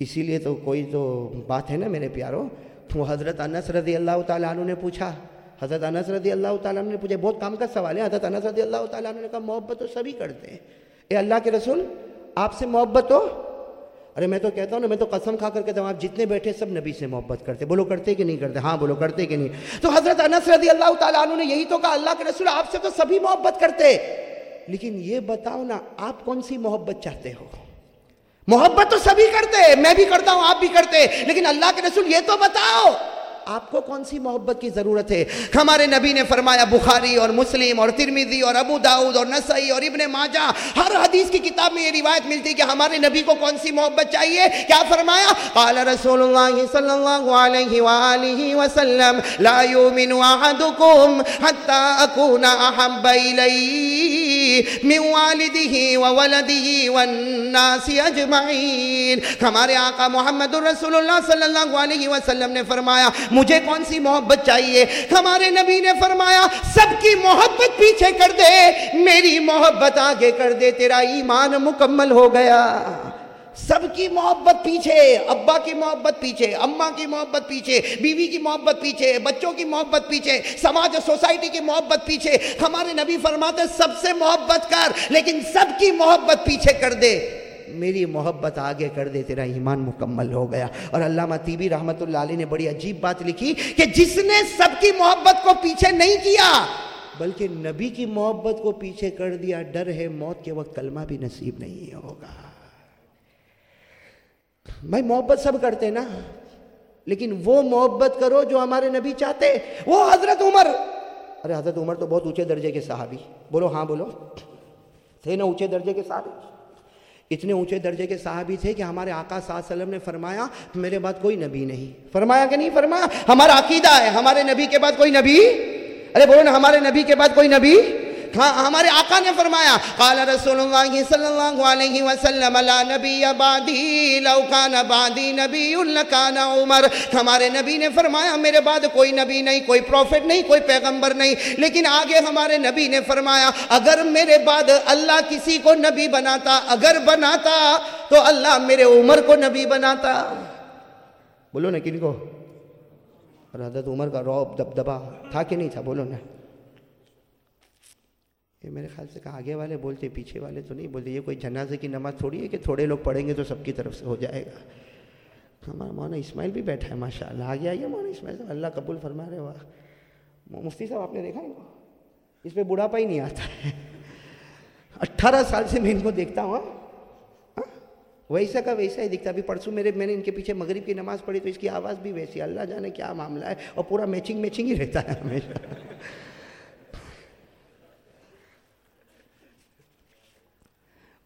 Speaker 1: اسی لیے تو کوئی تو بات ہے نا میرے پیارو وہ حضرت انس رضی اللہ تعالیٰ عنہ نے پوچھا۔ حضرت انس رضی اللہ تعالیٰ عنہ نے پوچھا، بہت کام کا سوال ہے۔ حضرت انس رضی اللہ تعالیٰ عنہ نے کہا، محبت تو سبھی کرتے ہیں۔ اے اللہ کے رسول، آپ سے محبت ہو؟ ارے میں تو کہتا ہوں نا، میں تو قسم کھا کر کہتا ہوں، آپ جتنے بیٹھے سب نبی سے محبت کرتے۔ بولو کرتے کہ نہیں کرتے؟ ہاں بولو کرتے کہ نہیں۔ تو حضرت انس رضی اللہ تعالیٰ عنہ نے یہی تو کہا، اللہ کے رسول آپ سے تو سبھی محبت کرتے۔ لیکن یہ بتاؤ نا، آپ کون سی محبت چاہتے ہو؟ محبت تو سبھی کرتے، میں بھی کرتا ہوں، آپ بھی کرتے، لیکن اللہ کے رسول یہ تو بتاؤ۔ آپ کو کون سی محبت کی ضرورت ہے؟ ہمارے نبی نے فرمایا، بخاری اور مسلم اور ترمیزی اور ابو داؤد اور نسائی اور ابن ماجہ، ہر حدیث کی کتاب میں یہ روایت ملتی کہ ہمارے نبی کو کون سی محبت چاہیے؟ کیا فرمایا؟ قال رسول اللہ صلی اللہ علیہ وآلہ وسلم، لا يؤمن احدكم حتى اكون احب الیہ من والده وولده والناس اجمعین۔ ہمارے آقا محمد رسول اللہ صلی اللہ علیہ وسلم نے فرمایا مجھے کون سی محبت چاہیے؟ ہمارے نبی نے فرمایا، سب کی محبت پیچھے کر دے، میری محبت آگے کر دے، تیرا ایمان مکمل ہو گیا۔ سب کی محبت پیچھے، ابا کی محبت پیچھے، اماں کی محبت پیچھے، بیوی کی محبت پیچھے، بچوں کی محبت پیچھے، سماج سوسائٹی کی محبت پیچھے۔ ہمارے نبی فرماتے، سب سے محبت کر، لیکن سب کی محبت پیچھے کر دے۔ میری محبت آگے کر دے، تیرا ایمان مکمل ہو گیا۔ اور علامہ تیبی رحمت اللہ علیہ نے بڑی عجیب بات لکھی کہ جس نے سب کی محبت کو پیچھے نہیں کیا، بلکہ نبی کی محبت کو پیچھے کر دیا۔ ڈر ہے موت کے وقت کلمہ بھی نصیب نہیں ہوگا۔ بھائی، محبت سب کرتے نا، لیکن وہ محبت کرو جو ہمارے نبی چاہتے۔ وہ حضرت عمر۔ ارے، حضرت عمر تو بہت اونچے درجے کے صحابی۔ بولو ہاں بولو۔ تھے نا اونچے درجے کے صحابی۔ اتنے اونچے درجے کے صحابی تھے کہ ہمارے آقا صلی اللہ علیہ وسلم نے فرمایا، میرے بعد کوئی نبی نہیں۔ فرمایا کہ نہیں؟ فرمایا، ہمارا عقیدہ ہے، ہمارے نبی کے بعد کوئی نبی؟ ارے بولو نا، ہمارے نبی کے بعد کوئی نبی؟ ہاں ہمارے آقا نے فرمایا، قال رسول اللہ صلی اللہ علیہ وسلم، لا نبی بعدی، لو کان بعدی نبی لکان عمر۔ ہمارے نبی نے فرمایا، میرے بعد کوئی نبی نہیں، کوئی پروفٹ نہیں، کوئی پیغمبر نہیں۔ لیکن آگے ہمارے نبی نے فرمایا، اگر میرے بعد اللہ کسی کو نبی بناتا، اگر بناتا، تو اللہ میرے عمر کو نبی بناتا۔ بولو نا کن کو۔ حضرت عمر کا روب دبدبا تھا کہ نہیں تھا؟ بولو نا۔ یہ میرے خیال سے کہا آگے والے بولتے، پیچھے والے تو نہیں بولتے، یہ کوئی جنازے کی نماز تھوڑی ہے کہ تھوڑے لوگ پڑھیں گے تو سب کی طرف سے ہو جائے گا۔ ہمارا مولانا اسماعیل بھی بیٹھا ہے ماشاء اللہ آگے آئیے مولانا اسماعیل صاحب، اللہ قبول فرما رہے واہ مفتی صاحب، آپ نے دیکھا ان کو؟ اس پہ بڑھاپا ہی نہیں آتا۔ ہے اٹھارہ سال سے میں ان کو دیکھتا ہوں ہاں؟ ہاں؟ ویسا کا ویسا ہی دکھتا ابھی پرسوں میرے، میں نے ان کے پیچھے مغرب کی نماز پڑھی تو اس کی آواز بھی ویسی۔ اللہ جانے کیا معاملہ ہے۔ اور پورا میچنگ میچنگ ہی رہتا ہے ہمیشہ۔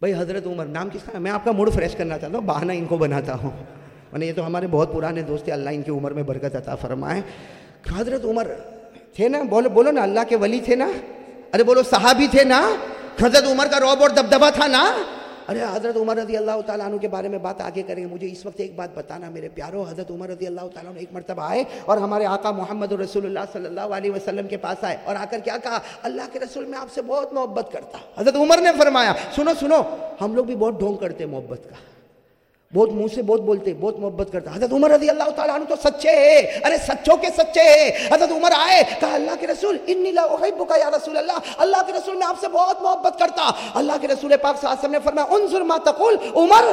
Speaker 1: بھائی حضرت عمر، نام کس کا؟ میں آپ کا موڈ فریش کرنا چاہتا ہوں، بہانہ ان کو بناتا ہوں۔ یہ تو ہمارے بہت پرانے دوست اللہ ان کی عمر میں برکت عطا فرمائے۔ حضرت عمر تھے نا؟ بولو بولو نا، اللہ کے ولی تھے نا؟ ارے بولو، صحابی تھے نا؟ حضرت عمر کا روب اور دبدبا تھا نا؟ ارے، حضرت عمر رضی اللہ تعالیٰ عنہ کے بارے میں بات آگے کریں گے۔ مجھے اس وقت ایک بات بتانا میرے پیارو، حضرت عمر رضی اللہ تعالیٰ عنہ ایک مرتبہ آئے اور ہمارے آقا محمد رسول اللہ صلی اللہ علیہ وسلم کے پاس آئے اور آ کر کیا کہا، اللہ کے رسول میں آپ سے بہت محبت کرتا۔ حضرت عمر نے فرمایا، سنو سنو، ہم لوگ بھی بہت ڈھونگ کرتے محبت کا۔ بہت منہ سے بہت بولتے، بہت محبت کرتا۔ حضرت عمر رضی اللہ تعالیٰ عنہ تو سچے ہیں۔ ارے سچوں کے سچے ہیں۔ حضرت عمر آئے، کہا، اللہ کے رسول، انی لا احبک یا رسول اللہ۔ اللہ کے رسول میں آپ سے بہت محبت کرتا۔ اللہ کے رسول پاک صلی اللہ علیہ وسلم نے فرمایا، انظر ما تقول۔ عمر،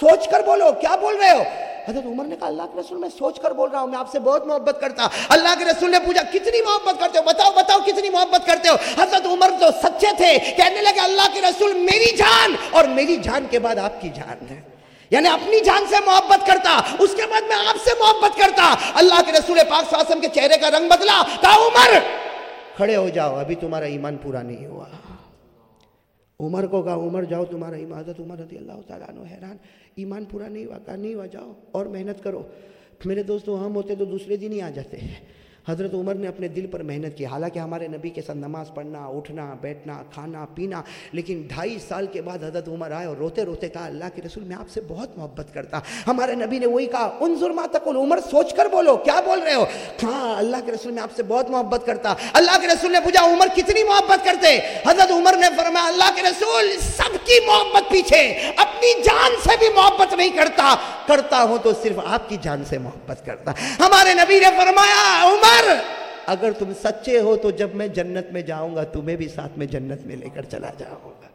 Speaker 1: سوچ کر بولو، کیا بول رہے ہو؟ حضرت عمر نے کہا، اللہ کے رسول، میں سوچ کر بول رہا ہوں، میں آپ سے بہت محبت کرتا۔ اللہ کے رسول نے پوچھا، کتنی محبت کرتے ہو؟ بتاؤ بتاؤ، کتنی محبت کرتے ہو؟ حضرت عمر تو سچے تھے۔ کہنے لگے، اللہ کے رسول میری جان، اور میری جان کے بعد آپ کی جان ہے۔ یعنی اپنی جان سے محبت کرتا، اس کے بعد میں آپ سے محبت کرتا۔ اللہ کے رسول پاک صلی اللہ علیہ وسلم کے چہرے کا رنگ بدلا کہا عمر! کھڑے ہو جاؤ، ابھی تمہارا ایمان پورا نہیں ہوا۔ عمر کو کہا، عمر جاؤ، تمہارا ایمان، حضرت عمر رضی اللہ تعالیٰ عنہ حیران۔ ایمان پورا نہیں ہوا، کہا، نہیں ہوا، جاؤ اور محنت کرو۔ میرے دوستو، ہم ہوتے تو دوسرے دن ہی آ جاتے۔ ہیں حضرت عمر نے اپنے دل پر محنت کی، حالانکہ ہمارے نبی کے ساتھ نماز پڑھنا، اٹھنا، بیٹھنا، کھانا، پینا، لیکن ڈھائی سال کے بعد حضرت عمر آئے اور روتے روتے کہا، اللہ کے رسول میں آپ سے بہت محبت کرتا۔ ہمارے نبی نے وہی کہا، انظر ما تقول، عمر سوچ کر بولو، کیا بول رہے ہو؟ ہاں اللہ کے رسول میں آپ سے بہت محبت کرتا۔ اللہ کے رسول نے پوچھا، عمر کتنی محبت کرتے؟ حضرت عمر نے فرمایا، اللہ کے رسول سب کی محبت پیچھے، اپنی جان سے بھی محبت نہیں کرتا۔ کرتا ہوں تو صرف آپ کی جان سے محبت کرتا۔ ہمارے نبی نے فرمایا، عمر اگر تم سچے ہو تو جب میں جنت میں جاؤں گا، تمہیں بھی ساتھ میں جنت میں لے کر چلا جاؤں گا۔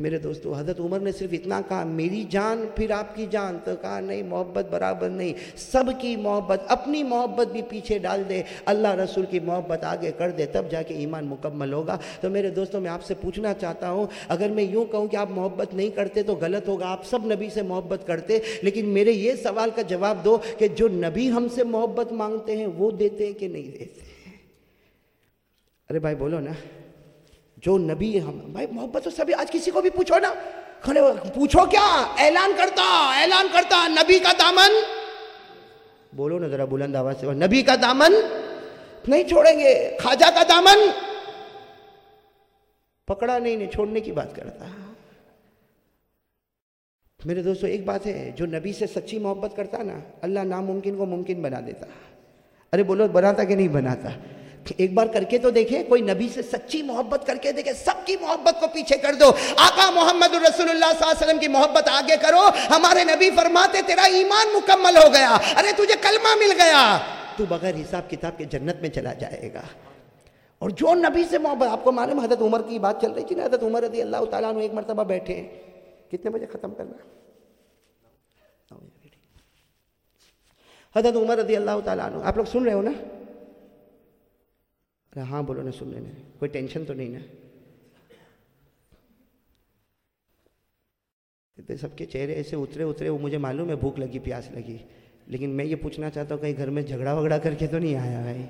Speaker 1: میرے دوستو، حضرت عمر نے صرف اتنا کہا، میری جان، پھر آپ کی جان تو کہا، نہیں، محبت برابر نہیں، سب کی محبت، اپنی محبت بھی پیچھے ڈال دے، اللہ رسول کی محبت آگے کر دے، تب جا کے ایمان مکمل ہوگا۔ تو میرے دوستوں میں آپ سے پوچھنا چاہتا ہوں، اگر میں یوں کہوں کہ آپ محبت نہیں کرتے تو غلط ہوگا، آپ سب نبی سے محبت کرتے، لیکن میرے یہ سوال کا جواب دو کہ جو نبی ہم سے محبت مانگتے ہیں، وہ دیتے ہیں کہ نہیں دیتے؟ ارے بھائی، بولو نا۔ جو نبی ہم بھائی محبت تو سبھی آج کسی کو بھی پوچھو نا۔ کھڑے پوچھو کیا؟ اعلان کرتا اعلان کرتا، نبی کا دامن۔ بولو نا ذرا بلند آواز سے۔ نبی کا دامن۔ نہیں چھوڑیں گے۔ خواجہ کا دامن۔ پکڑا نہیں نہیں چھوڑنے کی بات کرتا میرے دوستو، ایک بات ہے، جو نبی سے سچی محبت کرتا نا، اللہ ناممکن کو ممکن بنا دیتا۔ ارے بولو، بناتا کہ نہیں بناتا؟ ایک بار کر کے تو دیکھیں، کوئی نبی سے سچی محبت کر کے دیکھیں، سب کی محبت کو پیچھے کر دو۔ آقا محمد رسول اللہ صلی اللہ علیہ وسلم کی محبت آگے کرو۔ ہمارے نبی فرماتے، تیرا ایمان مکمل ہو گیا۔ ارے، تجھے کلمہ مل گیا۔ تو بغیر حساب کتاب کے جنت میں چلا جائے گا۔ اور جو نبی سے محبت، آپ کو معلوم حضرت عمر کی بات چل رہی تھی نا؟ حضرت عمر رضی اللہ تعالیٰ عنہ ایک مرتبہ بیٹھے۔ کتنے بجے ختم کرنا؟ حضرت عمر رضی اللہ تعالیٰ عنہ، آپ لوگ سن رہے ہو نا؟ ہاں بولو نا سن لینے کوئی ٹینشن تو نہیں نا۔ سب کے چہرے ایسے اترے اترے، وہ مجھے معلوم ہے بھوک لگی، پیاس لگی۔ لیکن میں یہ پوچھنا چاہتا ہوں، کہیں گھر میں جھگڑا وگڑا کر کے تو نہیں آیا بھائی؟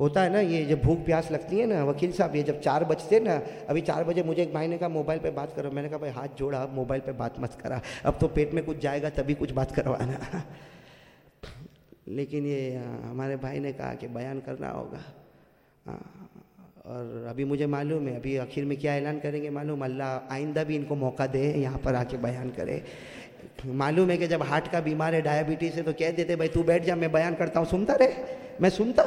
Speaker 1: ہوتا ہے نا، یہ جب بھوک پیاس لگتی ہے نا، وکیل صاحب، یہ جب چار بجتے نا، ابھی چار بجے مجھے ایک بھائی نے کہا، موبائل پہ بات کرو۔ میں نے کہا، بھائی، ہاتھ جوڑا، اب موبائل پہ بات مت کرا۔ اب تو پیٹ میں کچھ جائے گا، تبھی کچھ بات کروانا۔ لیکن یہ ہمارے بھائی نے کہا کہ بیان کرنا ہوگا۔ ہاں، اور ابھی مجھے معلوم ہے، ابھی آخر میں کیا اعلان کریں گے معلوم؟ اللہ آئندہ بھی ان کو موقع دے، یہاں پر آ کے بیان کرے۔ معلوم ہے کہ جب ہارٹ کا بیمار ہے، ڈائبٹیز ہے، تو کہہ دیتے، بھائی تو بیٹھ جا، میں بیان کرتا ہوں، سنتا رہے، میں سنتا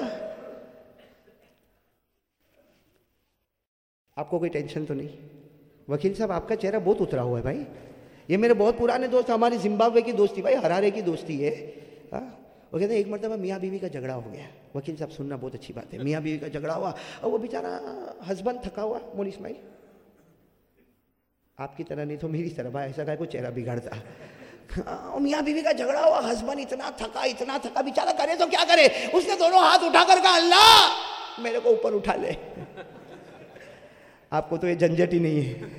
Speaker 1: آپ کو کوئی ٹینشن تو نہیں؟ وکیل صاحب، آپ کا چہرہ بہت اترا ہوا ہے بھائی۔ یہ میرے بہت پرانے دوست ہماری زمبابوے کی دوستی، بھائی، ہرارے کی دوستی ہے۔ ہاں وہ کہتے ہیں، ایک مرتبہ میاں بیوی کا جھگڑا ہو گیا۔ وکیل صاحب سننا بہت اچھی بات ہے میاں بیوی کا جھگڑا ہوا اور وہ بیچارہ ہسبینڈ تھکا ہوا مولی اسماعیل آپ کی طرح نہیں تو میری طرح بھائی ایسا کوئی چہرہ بگڑتا میاں بیوی کا جھگڑا ہوا ہسبینڈ اتنا تھکا اتنا تھکا بیچارہ کرے تو کیا کرے اس نے دونوں ہاتھ اٹھا کر کہا اللہ میرے کو اوپر اٹھا لے آپ کو تو یہ جھنجٹ ہی نہیں ہے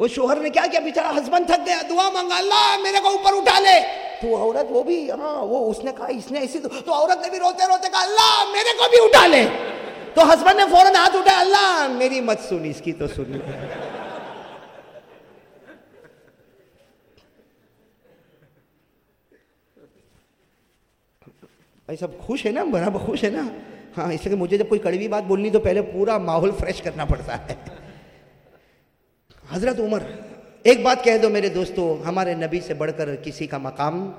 Speaker 1: وہ شوہر نے کیا کیا بیچارہ ہسبینڈ تھک گیا دعا مانگا اللہ میرے کو اوپر اٹھا لے تو عورت وہ بھی ہاں وہ اس نے کہا، اس نے ایسی تو عورت نے بھی روتے روتے کہا، اللہ، میرے کو بھی اٹھا لے۔ تو ہسبینڈ نے فوراً ہاتھ اٹھا اللہ، میری مت سنی، اس کی تو سنی۔ بھائی سب خوش ہے نا؟ برابر خوش ہے نا؟ ہاں اس لیے مجھے جب کوئی کڑوی بات بولنی تو پہلے پورا ماحول فریش کرنا پڑتا ہے۔ حضرت عمر ایک بات کہہ دو میرے دوستو ہمارے نبی سے بڑھ کر کسی کا مقام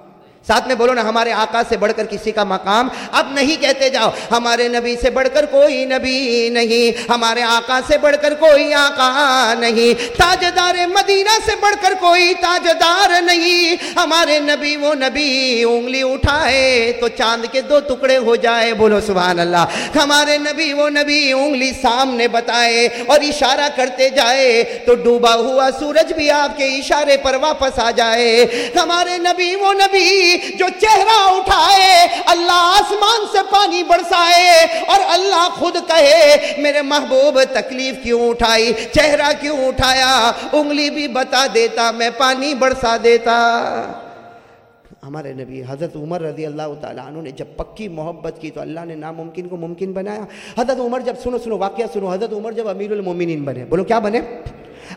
Speaker 1: ساتھ میں بولو نا، ہمارے آقا سے بڑھ کر کسی کا مقام اب نہیں کہتے جاؤ۔ ہمارے نبی سے بڑھ کر کوئی نبی نہیں، ہمارے آقا سے بڑھ کر کوئی آقا نہیں۔ تاجدار مدینہ سے بڑھ کر کوئی تاجدار نہیں۔ ہمارے نبی وہ نبی انگلی اٹھائے تو چاند کے دو ٹکڑے ہو جائے۔ بولو سبحان اللہ۔ ہمارے نبی وہ نبی انگلی سامنے بتائے اور اشارہ کرتے جائے تو ڈوبا ہوا سورج بھی آپ کے اشارے پر واپس آ جائے۔ ہمارے نبی وہ نبی جو چہرہ اٹھائے، اللہ آسمان سے پانی برسائے اور اللہ خود کہے، میرے محبوب تکلیف کیوں اٹھائی؟ چہرہ کیوں اٹھایا؟ انگلی بھی بتا دیتا، میں پانی برسا دیتا۔ ہمارے نبی حضرت عمر رضی اللہ تعالیٰ عنہ نے جب پکی محبت کی تو اللہ نے ناممکن کو ممکن بنایا۔ حضرت عمر جب سنو سنو، واقعہ سنو۔ حضرت عمر جب امیر المومنین بنے، بولو کیا بنے؟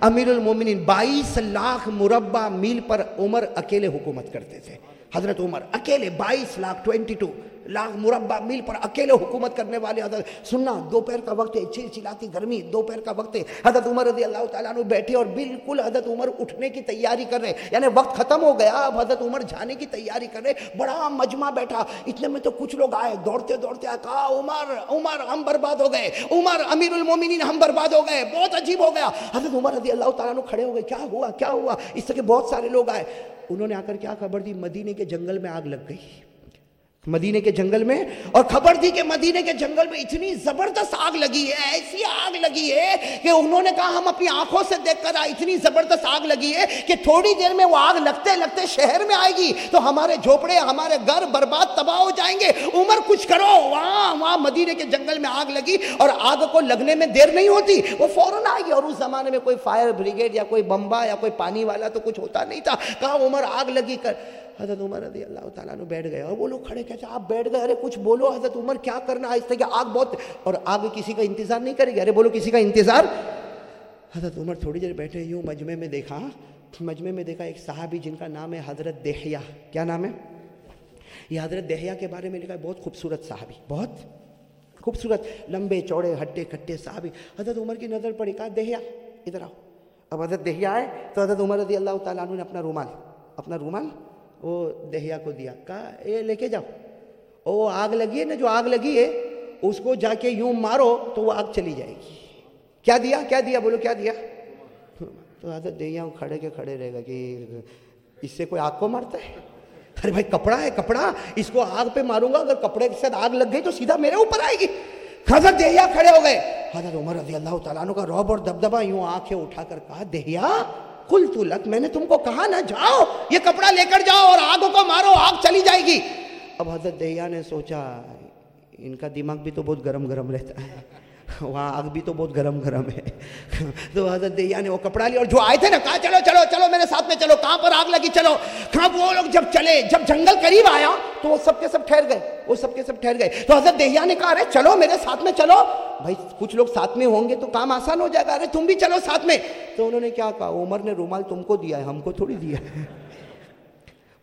Speaker 1: امیر المومنین بائیس لاکھ مربع میل پر عمر اکیلے حکومت کرتے تھے۔ حضرت عمر، اکیلے بائیس لاکھ ٹوینٹی ٹو لاکھ مربع میل پر اکیلے حکومت کرنے والے حضرت۔ سننا، دوپہر کا وقت ہے چل چلاتی گرمی، دوپہر کا وقت ہے۔ حضرت عمر رضی اللہ تعالیٰ عنہ بیٹھے اور بالکل حضرت عمر اٹھنے کی تیاری کر رہے۔ یعنی وقت ختم ہو گیا، اب حضرت عمر جانے کی تیاری کر رہے۔ بڑا مجمع بیٹھا۔ اتنے میں تو کچھ لوگ آئے۔ دوڑتے دوڑتے آئے، کہا، عمر عمر، ہم برباد ہو گئے۔ عمر، امیر المومنین، ہم برباد ہو گئے۔ بہت عجیب ہو گیا۔ حضرت عمر رضی اللہ تعالیٰ عنہ کھڑے ہو گئے۔ کیا ہوا؟ کیا ہوا؟ اس طرح کے بہت سارے لوگ آئے۔ انہوں نے آ کر کیا خبر دی مدینے کے جنگل میں آگ لگ گئی۔ مدینے کے جنگل میں، اور خبر تھی کہ مدینے کے جنگل میں اتنی زبردست آگ لگی ہے، ایسی آگ لگی ہے کہ انہوں نے کہا، ہم اپنی آنکھوں سے دیکھ کر آئے، اتنی زبردست آگ لگی ہے کہ تھوڑی دیر میں وہ آگ لگتے لگتے شہر میں آئے گی۔ تو ہمارے جھوپڑے، ہمارے گھر برباد تباہ ہو جائیں گے۔ عمر کچھ کرو۔ وہاں وہاں مدینے کے جنگل میں آگ لگی، اور آگ کو لگنے میں دیر نہیں ہوتی۔ وہ فوراً آئے گی، اور اس زمانے میں کوئی فائر بریگیڈ یا کوئی بمبا یا کوئی پانی والا تو کچھ ہوتا نہیں تھا۔ کہا، عمر، آگ لگی کر۔ حضرت عمر رضی اللہ تعالیٰ نے بیٹھ گئے اور وہ لوگ کھڑے کہتے آپ بیٹھ گئے، ارے کچھ بولو حضرت عمر کیا کرنا اس طرح کہ آگ بہت اور آگ کسی کا انتظار نہیں کرے گی، ارے بولو کسی کا انتظار۔ حضرت عمر تھوڑی دیر بیٹھے، یوں مجمع میں دیکھا، مجمع میں دیکھا ایک صحابی جن کا نام ہے حضرت دہیا کیا نام ہے؟ یہ حضرت دہیا کے بارے میں لکھا ہے، بہت خوبصورت صحابی، بہت خوبصورت، لمبے چوڑے، ہڈے کٹے صحابی۔ حضرت عمر کی نظر پڑی، کہا دہیا ادھر آؤ۔ اب حضرت دہیا آئے تو حضرت عمر رضی اللہ تعالیٰ عنہ نے اپنا رومال اپنا رومال وہ دہیا کو دیا۔ کہا یہ لے کے جاؤ۔ وہ آگ لگی ہے نا، جو آگ لگی ہے، اس کو جا کے یوں مارو تو وہ آگ چلی جائے گی۔ کیا دیا؟ کیا دیا؟ بولو، کیا دیا؟ تو حضرت دہیا کھڑے کے کھڑے رہے گا کہ اس سے کوئی آگ کو مارتا ہے؟ ارے بھائی، کپڑا ہے، کپڑا۔ اس کو آگ پہ ماروں گا، اگر کپڑے کے ساتھ آگ لگ گئی تو سیدھا میرے اوپر آئے گی۔ حضرت دہیا کھڑے ہو گئے۔ حضرت عمر رضی اللہ تعالیٰ عنہ کا روب اور دبدبا یوں آنکھیں اٹھا کر کہا، دہیا کل تو لک میں نے تم کو کہا نہ جاؤ، یہ کپڑا لے کر جاؤ اور آگ کو مارو، آگ چلی جائے گی۔ اب حضرت دہیا نے سوچا، ان کا دماغ بھی تو بہت گرم گرم رہتا ہے۔ وہاں آگ بھی تو بہت گرم گرم ہے۔ تو حضرت دیا نے وہ کپڑا لیا اور جو آئے تھے نا، کہا، چلو چلو چلو، میرے ساتھ میں چلو، کہاں پر آگ لگی؟ چلو۔ کہاں وہ لوگ جب چلے، جب جنگل قریب آیا، تو وہ سب کے سب ٹھہر گئے۔ وہ سب کے سب ٹھہر گئے۔ تو حضرت دہیا نے کہا، ارے، چلو میرے ساتھ میں چلو۔ بھائی، کچھ لوگ ساتھ میں ہوں گے تو کام آسان ہو جائے گا۔ ارے، تم بھی چلو ساتھ میں۔ تو انہوں نے کیا کہا، عمر نے رومال تم کو دیا ہے، ہم کو تھوڑی دیا ہے۔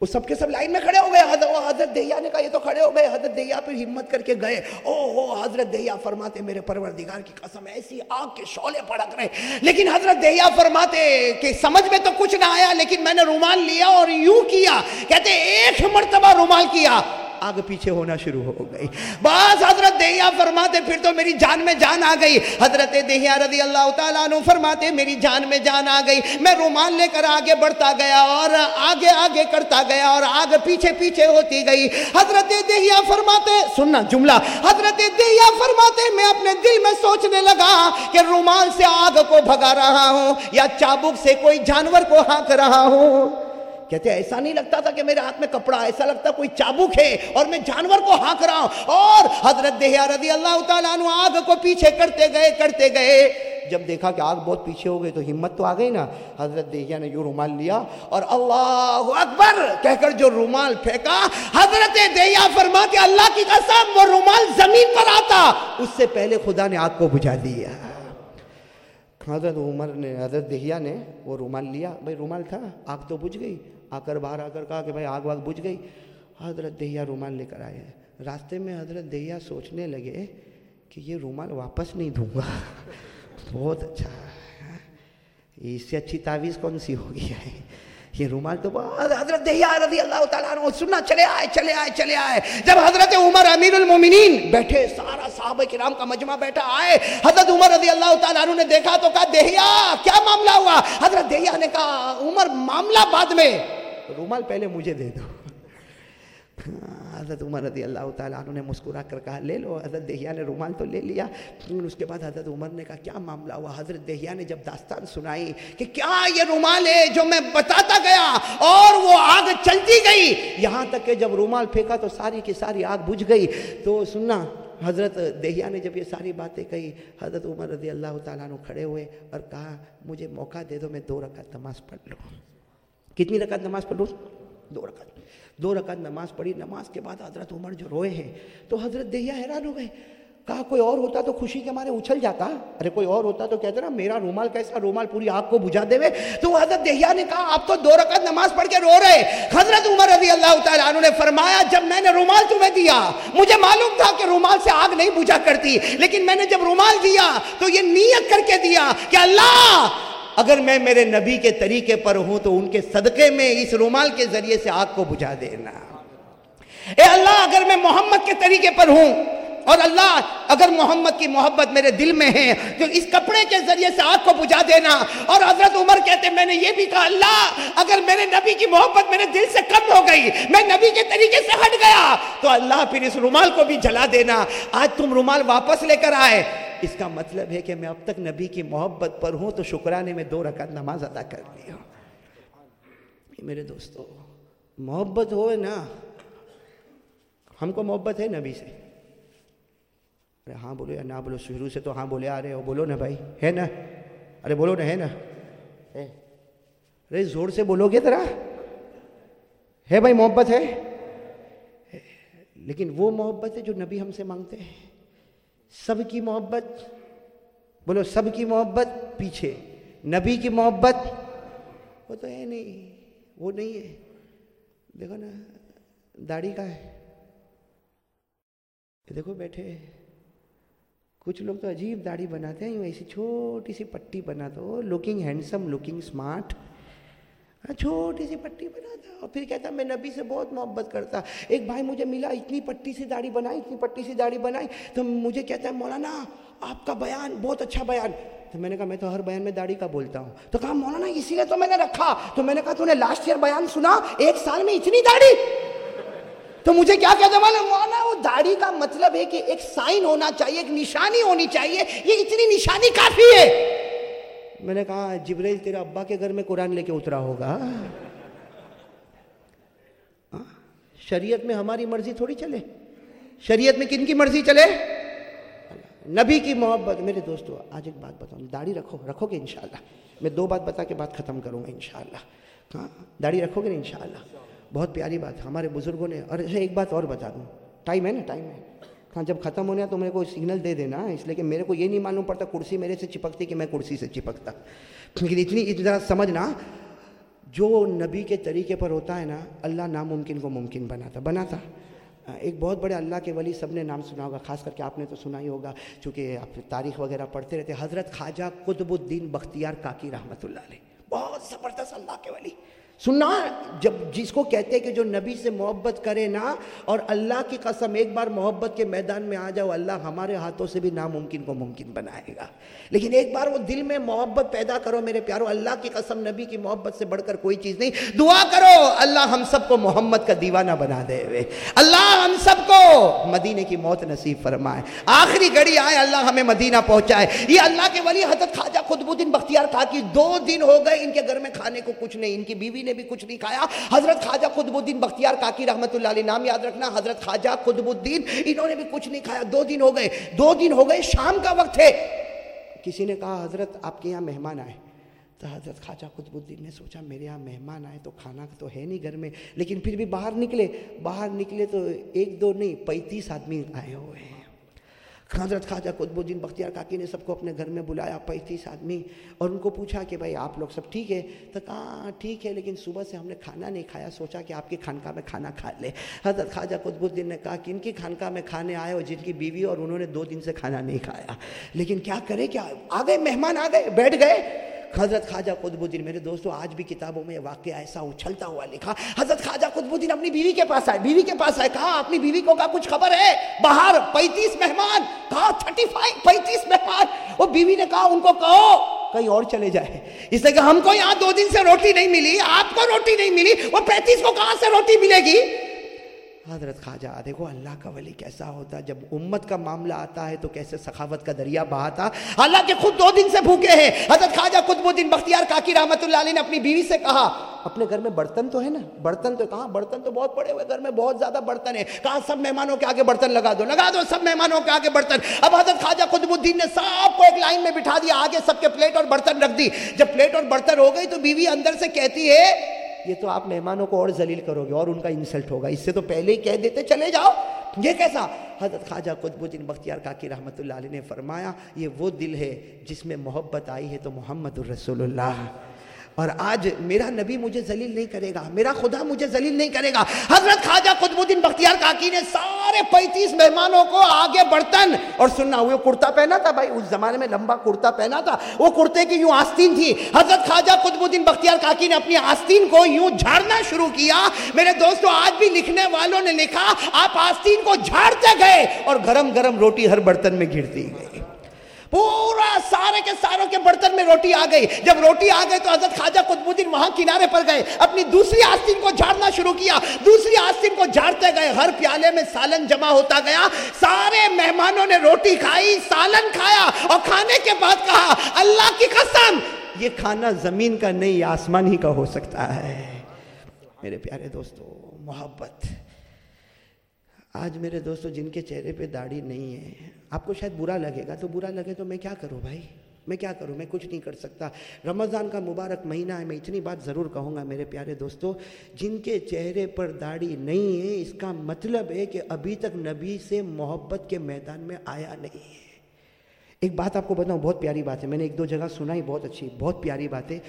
Speaker 1: وہ سب کے سب لائن میں کھڑے ہو گئے، حضرت دہیا نے کہا، یہ تو کھڑے ہو گئے، حضرت دہیا پھر ہمت کر کے گئے۔ او ہو حضرت دہیا فرماتے، میرے پروردگار کی قسم، ایسی آگ کے شعلے پڑک رہے۔ لیکن حضرت دہیا فرماتے کہ سمجھ میں تو کچھ نہ آیا، لیکن میں نے رومال لیا اور یوں کیا۔ کہتے، ایک مرتبہ رومال کیا۔ آگ پیچھے ہونا شروع ہو گئی۔ بعض حضرت دہیا فرماتے، پھر تو میری جان میں جان آ گئی۔ حضرت دہیا رضی اللہ تعالیٰ عنہ فرماتے، میری جان میں جان آ گئی۔ میں رومال لے کر آگے بڑھتا گیا اور آگے آگے کرتا گیا اور آگ پیچھے پیچھے ہوتی گئی۔ حضرت دہیا فرماتے، سننا جملہ، حضرت دہیا فرماتے، میں اپنے دل میں سوچنے لگا کہ رومال سے آگ کو بھگا رہا ہوں یا چابک سے کوئی جانور کو ہانک رہا ہوں۔ کہتے ہیں، ایسا نہیں لگتا تھا کہ میرے ہاتھ میں کپڑا ایسا لگتا کوئی چابک ہے اور میں جانور کو ہانک رہا ہوں. اور حضرت دہیا رضی اللہ تعالیٰ عنہ آگ کو پیچھے کرتے گئے کرتے گئے۔ جب دیکھا کہ آگ بہت پیچھے ہو گئے تو ہمت تو آ گئی نا۔ حضرت دہیا نے جو رومال لیا اور اللہ اکبر! کہہ کر جو رومال پھینکا، حضرت دہیا فرما اللہ کی قسم، وہ رومال زمین پر آتا۔ اس سے پہلے خدا نے آگ کو بجھا دیا۔ حضرت عمر نے، حضرت دہیا نے وہ رومال لیا۔ بھائی، رومال تھا، آگ تو بجھ گئی۔ آ کر باہر آ کر کہا کہ بھائی آگ واگ بجھ گئی۔ حضرت دہیا رومال لے کر آئے۔ راستے میں حضرت دہیا سوچنے لگے کہ یہ رومال واپس نہیں دوں گا۔ بہت اچھا۔ اس سے اچھی تعویذ کون سی ہوگی؟ ہے یہ رومال تو حضرت دہیا رضی اللہ تعالیٰ عنہ سننا، چلے آئے چلے آئے چلے آئے۔ جب حضرت عمر امیر المومنین بیٹھے، سارا صحابہ کرام کا مجمع بیٹھا، آئے۔ حضرت عمر رضی اللہ تعالیٰ عنہ نے دیکھا تو کہا، دہیا، کیا معاملہ ہوا؟ حضرت دہیا نے کہا، عمر معاملہ بعد میں رومال پہلے مجھے دے دو۔ حضرت عمر رضی اللہ تعالیٰ عنہ نے مسکرا کر کہا، لے لو، حضرت دہیا نے رومال تو لے لیا۔ اس کے بعد حضرت عمر نے کہا، کیا معاملہ ہوا؟ حضرت دہیا نے جب داستان سنائی کہ کیا یہ رومال ہے جو میں بتاتا گیا اور وہ آگ چلتی گئی۔ یہاں تک کہ جب رومال پھینکا تو ساری کی ساری آگ بجھ گئی۔ تو سننا، حضرت دہیا نے جب یہ ساری باتیں کہی، حضرت عمر رضی اللہ تعالیٰ عنہ کھڑے ہوئے اور کہا، مجھے موقع دے دو، میں دو رکعت نماز پڑھ لوں۔ کتنی رکعت نماز پڑھ لوں؟ دو رکعت۔ دو رکعت نماز پڑھی، نماز کے بعد حضرت عمر جو روئے ہیں، تو حضرت دہیا حیران ہو گئے۔ کہا، کوئی اور ہوتا تو خوشی کے مارے اچھل جاتا؟ ارے، کوئی اور ہوتا تو کہتے نا، میرا رومال کیسا؟ رومال پوری آگ کو بجھا دے تو حضرت دہیا نے کہا، آپ تو دو رکعت نماز پڑھ کے رو رہے حضرت عمر رضی اللہ تعالیٰ عنہ نے فرمایا، جب میں نے رومال تمہیں دیا، مجھے معلوم تھا کہ رومال سے آگ نہیں بجھا کرتی، لیکن میں نے جب رومال دیا، تو یہ نیت کر کے دیا کہ اللہ اگر میں میرے نبی کے طریقے پر ہوں تو ان کے صدقے میں اس رومال کے ذریعے سے آگ کو بجھا دینا۔ اے اللہ، اگر میں محمد کے طریقے پر ہوں اور اللہ، اگر محمد کی محبت میرے دل میں ہے تو اس کپڑے کے ذریعے سے آگ کو بجھا دینا۔ اور حضرت عمر کہتے، میں نے یہ بھی کہا، اللہ، اگر میرے نبی کی محبت میرے دل سے کم ہو گئی، میں نبی کے طریقے سے ہٹ گیا، تو اللہ پھر اس رومال کو بھی جلا دینا۔ آج تم رومال واپس لے کر آئے۔ اس کا مطلب ہے کہ میں اب تک نبی کی محبت پر ہوں تو شکرانے میں دو رکعت نماز ادا کر لیا میرے دوستو، محبت ہوئے نا، ہم کو محبت ہے نبی سے۔ ارے ہاں بولو یا نہ بولو، شروع سے تو ہاں بولے، آ رہے ہو، بولو نا بھائی، ہے نا؟ ارے بولو نا، ہے نا؟ ارے زور سے بولو گے ذرا۔ ہے بھائی، محبت ہے۔ لیکن وہ محبت ہے جو نبی ہم سے مانگتے ہیں۔ سب کی محبت۔ بولو، سب کی محبت پیچھے۔ نبی کی محبت۔ وہ تو ہے نہیں، وہ نہیں ہے۔ دیکھو نا، داڑھی کا ہے۔ دیکھو بیٹھے۔ کچھ لوگ تو عجیب داڑھی بناتے ہیں ایسی چھوٹی سی پٹی بنا دو۔ لکنگ ہینڈسم لکنگ اسمارٹ ہاں، چھوٹی سی پٹی بنا تھا۔ اور پھر کہتا، میں نبی سے بہت محبت کرتا۔ ایک بھائی مجھے ملا، اتنی پٹی سی داڑھی بنائی، اتنی پٹی سی داڑھی بنائی۔ تو مجھے کہتا ہے، مولانا، آپ کا بیان بہت اچھا بیان۔ تو میں نے کہا، میں تو ہر بیان میں داڑھی کا بولتا ہوں۔ تو کہا، مولانا، اسی لیے تو میں نے رکھا۔ تو میں نے کہا، تو نے لاسٹ ایئر بیان سنا، ایک سال میں اتنی داڑھی۔ تو مجھے کیا کہتے مولانا، وہ داڑھی کا مطلب ہے کہ ایک سائن ہونا چاہیے، ایک نشانی ہونی چاہیے۔ یہ اتنی نشانی کافی ہے۔ میں نے کہا، جبریل تیرا ابا کے گھر میں قرآن لے کے اترا ہوگا. شریعت میں ہماری مرضی تھوڑی چلے۔ شریعت میں کن کی مرضی چلے؟ نبی کی محبت۔ میرے دوستو، آج ایک بات بتاؤں۔ داڑھی رکھو رکھو گے انشاءاللہ۔ میں دو بات بتا کے بات ختم کروں گا انشاءاللہ۔ ہاں داڑھی رکھو گے نا انشاءاللہ۔ بہت پیاری بات۔ ہمارے بزرگوں نے، اور ایک بات اور بتا دوں۔ ٹائم ہے نا، ٹائم ہے۔ ہاں جب ختم ہونے تو میرے کو سگنل دے دینا، اس لیے کہ میرے کو یہ نہیں معلوم پڑتا کرسی میرے سے چپکتی کہ میں کرسی سے چپکتا۔ لیکن اتنی اتنا سمجھنا جو نبی کے طریقے پر ہوتا ہے نا، اللہ ناممکن کو ممکن بناتا بناتا۔ ہاں، ایک بہت بڑے اللہ کے ولی سب نے نام سنا ہوگا، خاص کر کے آپ نے تو سنا ہی ہوگا، چونکہ آپ تاریخ وغیرہ پڑھتے رہتے۔ حضرت خواجہ قطب الدین بختیار کاکی رحمۃ اللہ علیہ، بہت زبردست اللہ کے ولی۔ سننا، جب جس کو کہتے کہ جو نبی سے محبت کرے نا، اور اللہ کی قسم، ایک بار محبت کے میدان میں آ جاؤ، اللہ ہمارے ہاتھوں سے بھی ناممکن کو ممکن بنائے گا۔ لیکن ایک بار وہ دل میں محبت پیدا کرو میرے پیارو اللہ کی قسم، نبی کی محبت سے بڑھ کر کوئی چیز نہیں۔ دعا کرو، اللہ ہم سب کو محمد کا دیوانہ بنا دے۔ ہوئے اللہ ہم سب کو مدینے کی موت نصیب فرمائے۔ آخری گھڑی آئے، اللہ ہمیں مدینہ پہنچائے۔ یہ اللہ کے ولی حضرت خواجہ خطب الدین بختیار کہا کہ دو دن ہو گئے ان کے گھر میں کھانے کو کچھ نہیں، ان کی بیوی نے بھی کچھ نہیں کھایا۔ حضرت خواجہ قطب الدین بختیار کاکی رحمت اللہ علیہ نام یاد رکھنا۔ حضرت خواجہ قطب الدین انہوں نے بھی کچھ نہیں کھایا۔ دو دن ہو گئے۔ دو دن ہو گئے۔ شام کا وقت ہے۔ کسی نے کہا، حضرت، آپ کے یہاں مہمان آئے۔ تو حضرت خواجہ قطب الدین نے سوچا، میرے یہاں مہمان آئے تو کھانا تو ہے نہیں گھر میں۔ لیکن پھر بھی باہر نکلے۔ باہر نکلے تو ایک دو نہیں، پینتیس آدمی آئے ہوئے ہیں۔ حضرت خواجہ قطب الدین بختیار کاکی نے سب کو اپنے گھر میں بلایا پینتیس آدمی، اور ان کو پوچھا کہ بھائی آپ لوگ سب ٹھیک ہے تو کہا ہاں، ٹھیک ہے، لیکن صبح سے ہم نے کھانا نہیں کھایا، سوچا کہ آپ کی خانقاہ میں کھانا کھا لے حضرت خواجہ قطب الدین نے کہا کہ ان کی خانقاہ میں کھانے آئے اور جن کی بیوی اور انہوں نے دو دن سے کھانا نہیں کھایا۔ لیکن کیا کرے کیا آ گئے؟ مہمان آ گئے، بیٹھ گئے۔ حضرت خواجہ قطب الدین میرے دوستو، آج بھی کتابوں میں واقعہ ایسا اچھلتا ہوا لکھا۔ حضرت خواجہ قطب الدین اپنی بیوی کے پاس آئے، بیوی کے پاس آئے، کہا، اپنی بیوی کو کہا، کچھ خبر ہے؟ باہر پینتیس مہمان، کہا تھرٹی فائیو پینتیس مہمان۔ وہ بیوی نے کہا، ان کو کہو، کہیں اور چلے جائے۔ اس لیے کہ ہم کو یہاں دو دن سے روٹی نہیں ملی، آپ کو روٹی نہیں ملی، وہ پینتیس کو کہاں سے روٹی ملے گی؟ حضرت خواجہ، دیکھو اللہ کا ولی کیسا ہوتا جب امت کا معاملہ آتا ہے تو کیسے سخاوت کا دریا بہاتا اللہ کے خود دو دن سے بھوکے ہیں۔ حضرت خواجہ قطب الدین بختیار کاکی رحمت اللہ علیہ نے اپنی بیوی سے کہا، اپنے گھر میں برتن تو ہے نا؟ برتن تو کہاں؟ برتن تو بہت پڑے ہوئے گھر میں بہت زیادہ برتن ہے کہاں سب مہمانوں کے آگے برتن لگا دو۔ لگا دو سب مہمانوں کے آگے برتن۔ اب حضرت خواجہ قطب الدین نے سب کو ایک لائن میں بٹھا دیا، آگے سب کے پلیٹ اور برتن رکھ دی۔ جب پلیٹ اور برتن ہو گئی تو بیوی اندر سے کہتی ہے یہ تو آپ مہمانوں کو اور ذلیل کرو گے اور ان کا انسلٹ ہوگا۔ اس سے تو پہلے ہی کہہ دیتے چلے جاؤ۔ یہ کیسا؟ حضرت خواجہ قطب الدین بختیار کاکی رحمت اللہ علیہ نے فرمایا، یہ وہ دل ہے جس میں محبت آئی ہے تو محمد الرسول اللہ۔ اور آج میرا نبی مجھے ذلیل نہیں کرے گا، میرا خدا مجھے ذلیل نہیں کرے گا۔ حضرت خواجہ قطب الدین بختیار کاکی نے سارے پینتیس مہمانوں کو آگے برتن، اور سننا، وہ کرتا پہنا تھا بھائی، اس زمانے میں لمبا کرتا پہنا تھا۔ وہ کرتے کی یوں آستین تھی۔ حضرت خواجہ قطب الدین بختیار کاکی نے اپنی آستین کو یوں جھاڑنا شروع کیا۔ میرے دوستو، آج بھی لکھنے والوں نے لکھا، آپ آستین کو جھاڑتے گئے اور گرم گرم روٹی ہر برتن میں گھرتی گئی۔ پورا سارے کے ساروں کے برتن میں روٹی آ گئی۔ جب روٹی آ گئی تو حضرت خواجہ قطب الدین وہاں کنارے پر گئے۔ اپنی دوسری آستین کو جھاڑنا شروع کیا۔ دوسری آستین کو جھاڑتے گئے۔ ہر پیالے میں سالن جمع ہوتا گیا۔ سارے مہمانوں نے روٹی کھائی، سالن کھایا اور کھانے کے بعد کہا، اللہ کی قسم! یہ کھانا زمین کا نہیں، آسمان ہی کا ہو سکتا ہے۔ میرے پیارے دوستو، محبت۔ آج میرے دوستو، جن کے چہرے پہ داڑھی نہیں ہے آپ کو شاید برا لگے گا تو برا لگے تو میں کیا کروں بھائی؟ میں کیا کروں؟ میں کچھ نہیں کر سکتا۔ رمضان کا مبارک مہینہ ہے، میں اتنی بات ضرور کہوں گا میرے پیارے دوستو، جن کے چہرے پر داڑھی نہیں ہے، اس کا مطلب ہے کہ ابھی تک نبی سے محبت کے میدان میں آیا نہیں ہے۔ ایک بات آپ کو بتاؤں، بہت پیاری بات ہے۔ میں نے ایک دو جگہ سنا ہی بہت اچھی، بہت پیاری بات ہے۔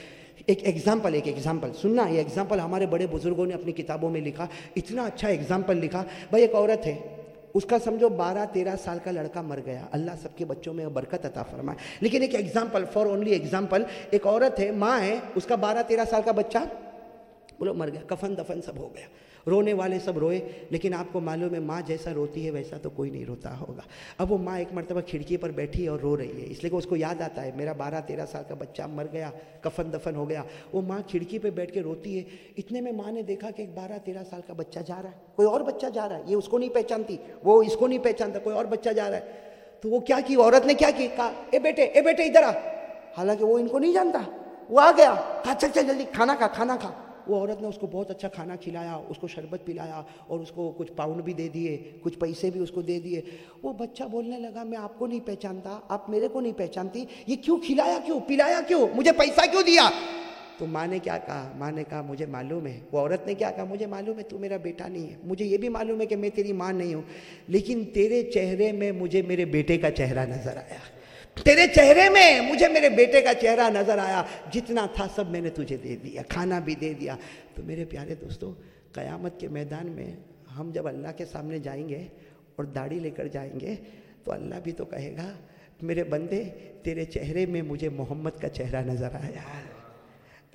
Speaker 1: ایک ایگزامپل ایک ایگزامپل سننا، یہ ایگزامپل ہمارے بڑے بزرگوں نے اپنی کتابوں میں لکھا۔ اتنا اچھا ایگزامپل لکھا۔ بھائی، ایک عورت ہے۔ اس کا سمجھو بارہ تیرہ سال کا لڑکا مر گیا۔ اللہ سب کے بچوں میں برکت عطا فرمائے۔ لیکن ایک ایگزامپل فار اونلی ایگزامپل ایک عورت ہے، ماں ہے، اس کا بارہ تیرہ سال کا بچہ بولو مر گیا، کفن دفن سب ہو گیا۔ رونے والے سب روئے، لیکن آپ کو معلوم ہے ماں جیسا روتی ہے ویسا تو کوئی نہیں روتا ہوگا۔ اب وہ ماں ایک مرتبہ کھڑکی پر بیٹھی ہے اور رو رہی ہے، اس لیے کہ اس کو یاد آتا ہے، میرا بارہ تیرہ سال کا بچہ مر گیا، کفن دفن ہو گیا۔ وہ ماں کھڑکی پہ بیٹھ کے روتی ہے۔ اتنے میں ماں نے دیکھا کہ ایک بارہ تیرہ سال کا بچہ جا رہا ہے۔ کوئی اور بچہ جا رہا ہے، یہ اس کو نہیں پہچانتی، وہ اس کو نہیں پہچانتا، کوئی اور بچہ جا رہا ہے۔ تو وہ کیا کی؟ عورت نے کیا کی؟ کہا، اے بیٹے اے بیٹے، ادھر آ۔ حالانکہ وہ ان کو نہیں جانتا۔ وہ آ گیا، کہا، چل چل، جلدی، کھانا کھا کھانا کھا۔ وہ عورت نے اس کو بہت اچھا کھانا کھلایا، اس کو شربت پلایا اور اس کو کچھ پاؤنڈ بھی دے دیے، کچھ پیسے بھی اس کو دے دیے۔ وہ بچہ بولنے لگا، میں آپ کو نہیں پہچانتا، آپ میرے کو نہیں پہچانتی، یہ کیوں کھلایا کیوں؟ پلایا کیوں؟ مجھے پیسہ کیوں دیا؟ تو ماں نے کیا کہا؟ ماں نے کہا، مجھے معلوم ہے۔ وہ عورت نے کیا کہا؟ مجھے معلوم ہے تو میرا بیٹا نہیں ہے۔ مجھے یہ بھی معلوم ہے کہ میں تیری ماں نہیں ہوں۔ لیکن تیرے چہرے میں مجھے میرے بیٹے کا چہرہ نظر آیا۔ تیرے چہرے میں مجھے میرے بیٹے کا چہرہ نظر آیا۔ جتنا تھا سب میں نے تجھے دے دیا، کھانا بھی دے دیا۔ تو میرے پیارے دوستو، قیامت کے میدان میں ہم جب اللہ کے سامنے جائیں گے اور داڑھی لے کر جائیں گے، تو اللہ بھی تو کہے گا، میرے بندے، تیرے چہرے میں مجھے محمد کا چہرہ نظر آیا۔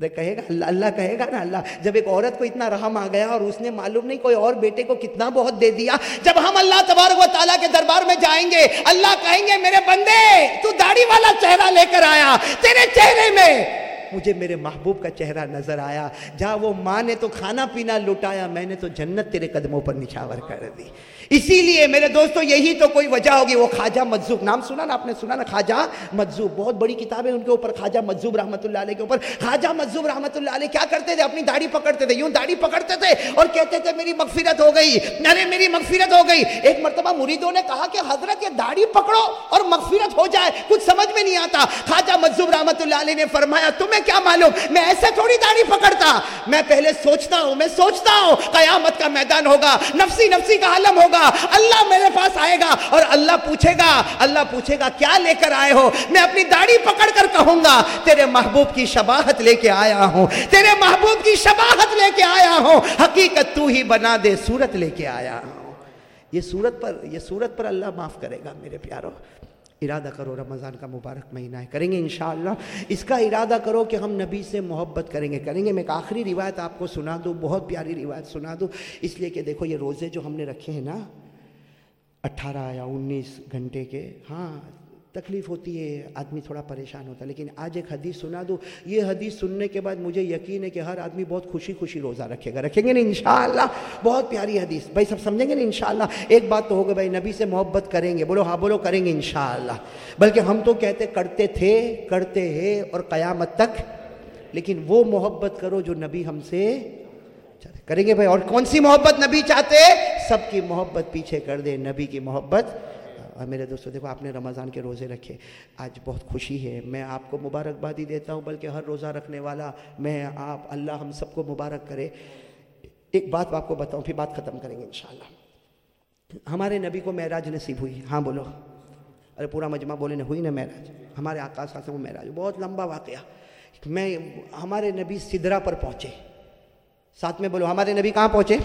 Speaker 1: کہے گا، اللہ اللہ کہے گا نا، اللہ۔ جب ایک عورت کو اتنا رحم آ گیا اور اس نے معلوم نہیں کوئی اور بیٹے کو کتنا بہت دے دیا، جب ہم اللہ تبارک و تعالیٰ کے دربار میں جائیں گے، اللہ کہیں گے، میرے بندے، تو داڑھی والا چہرہ لے کر آیا، تیرے چہرے میں۔ مجھے میرے محبوب کا چہرہ نظر آیا، جہاں وہ ماں نے تو کھانا پینا لٹایا میں نے تو جنت تیرے قدموں پر نچھاور کر دی۔ اسی لیے میرے دوستو، یہی تو کوئی وجہ ہوگی، وہ خواجہ مجزوب نام سنا نا آپ نے، سنا نا، خواجہ مجزوب بہت بڑی کتاب ہے ان کے اوپر، خواجہ مجزوب رحمۃ اللہ علیہ کے اوپر۔ خواجہ مجزوب رحمۃ اللہ علیہ کیا کرتے تھے؟ اپنی داڑھی پکڑتے تھے، یوں داڑھی پکڑتے تھے اور کہتے تھے، میری مغفرت ہو گئی ارے میری مغفرت ہو گئی۔ ایک مرتبہ مریدوں نے کہا کہ حضرت، یہ داڑھی پکڑو اور مغفرت ہو جائے، کچھ سمجھ میں نہیں آتا۔ خواجہ مجزوب رحمۃ اللہ علیہ نے فرمایا، تمہیں کیا معلوم، میں ایسے تھوڑی داڑھی پکڑتا۔ میں پہلے سوچتا ہوں، میں سوچتا ہوں، قیامت کا میدان ہوگا، نفسی نفسی کا عالم ہوگا۔ اللہ میرے پاس آئے گا اور اللہ پوچھے گا، اللہ پوچھے گا، کیا لے کر آئے ہو? میں اپنی داڑھی پکڑ کر کہوں گا، تیرے محبوب کی شباہت لے کے آیا ہوں، تیرے محبوب کی شباہت لے کے آیا ہوں، حقیقت تو ہی بنا دے صورت لے کے آیا ہوں. یہ صورت پر، یہ صورت پر اللہ معاف کرے گا میرے پیاروں ارادہ کرو رمضان کا مبارک مہینہ ہے۔ کریں گے انشاءاللہ۔ اس کا ارادہ کرو کہ ہم نبی سے محبت کریں گے۔ کریں گے میں ایک آخری روایت آپ کو سنا دوں، بہت پیاری روایت سنا دوں۔ اس لیے کہ دیکھو یہ روزے جو ہم نے رکھے ہیں نا، اٹھارہ یا انیس گھنٹے کے ہاں تکلیف ہوتی ہے، آدمی تھوڑا پریشان ہوتا ہے۔ لیکن آج ایک حدیث سنا دو۔ یہ حدیث سننے کے بعد مجھے یقین ہے کہ ہر آدمی بہت خوشی خوشی روزہ رکھے گا۔ رکھیں گے نا انشاءاللہ۔ بہت پیاری حدیث۔ بھائی سب سمجھیں گے نا انشاءاللہ۔ ایک بات تو ہوگا بھائی نبی سے محبت کریں گے۔ بولو ہاں بولو کریں گے انشاءاللہ۔ بلکہ ہم تو کہتے کرتے تھے، کرتے ہیں اور قیامت تک۔ لیکن وہ محبت کرو جو نبی ہم سے کریں گے بھائی، اور کون سی محبت نبی چاہتے؟ سب کی محبت پیچھے کر دے، نبی کی محبت۔ اور میرے دوستو، دیکھو، آپ نے رمضان کے روزے رکھے۔ آج بہت خوشی ہے۔ میں آپ کو مبارکبادی دیتا ہوں، بلکہ ہر روزہ رکھنے والا، میں، آپ، اللہ ہم سب کو مبارک کرے۔ ایک بات آپ کو بتاؤں، پھر بات ختم کریں گے انشاءاللہ۔ ہمارے نبی کو معراج نصیب ہوئی۔ ہاں بولو۔ ارے، پورا مجمع بولے نہ، ہوئی نا معراج؟ ہمارے آقا صاحب وہ معراج۔ بہت لمبا واقعہ۔ میں، ہمارے نبی سدرا پر پہنچے۔ ساتھ میں بولو، ہمارے نبی کہاں پہنچے؟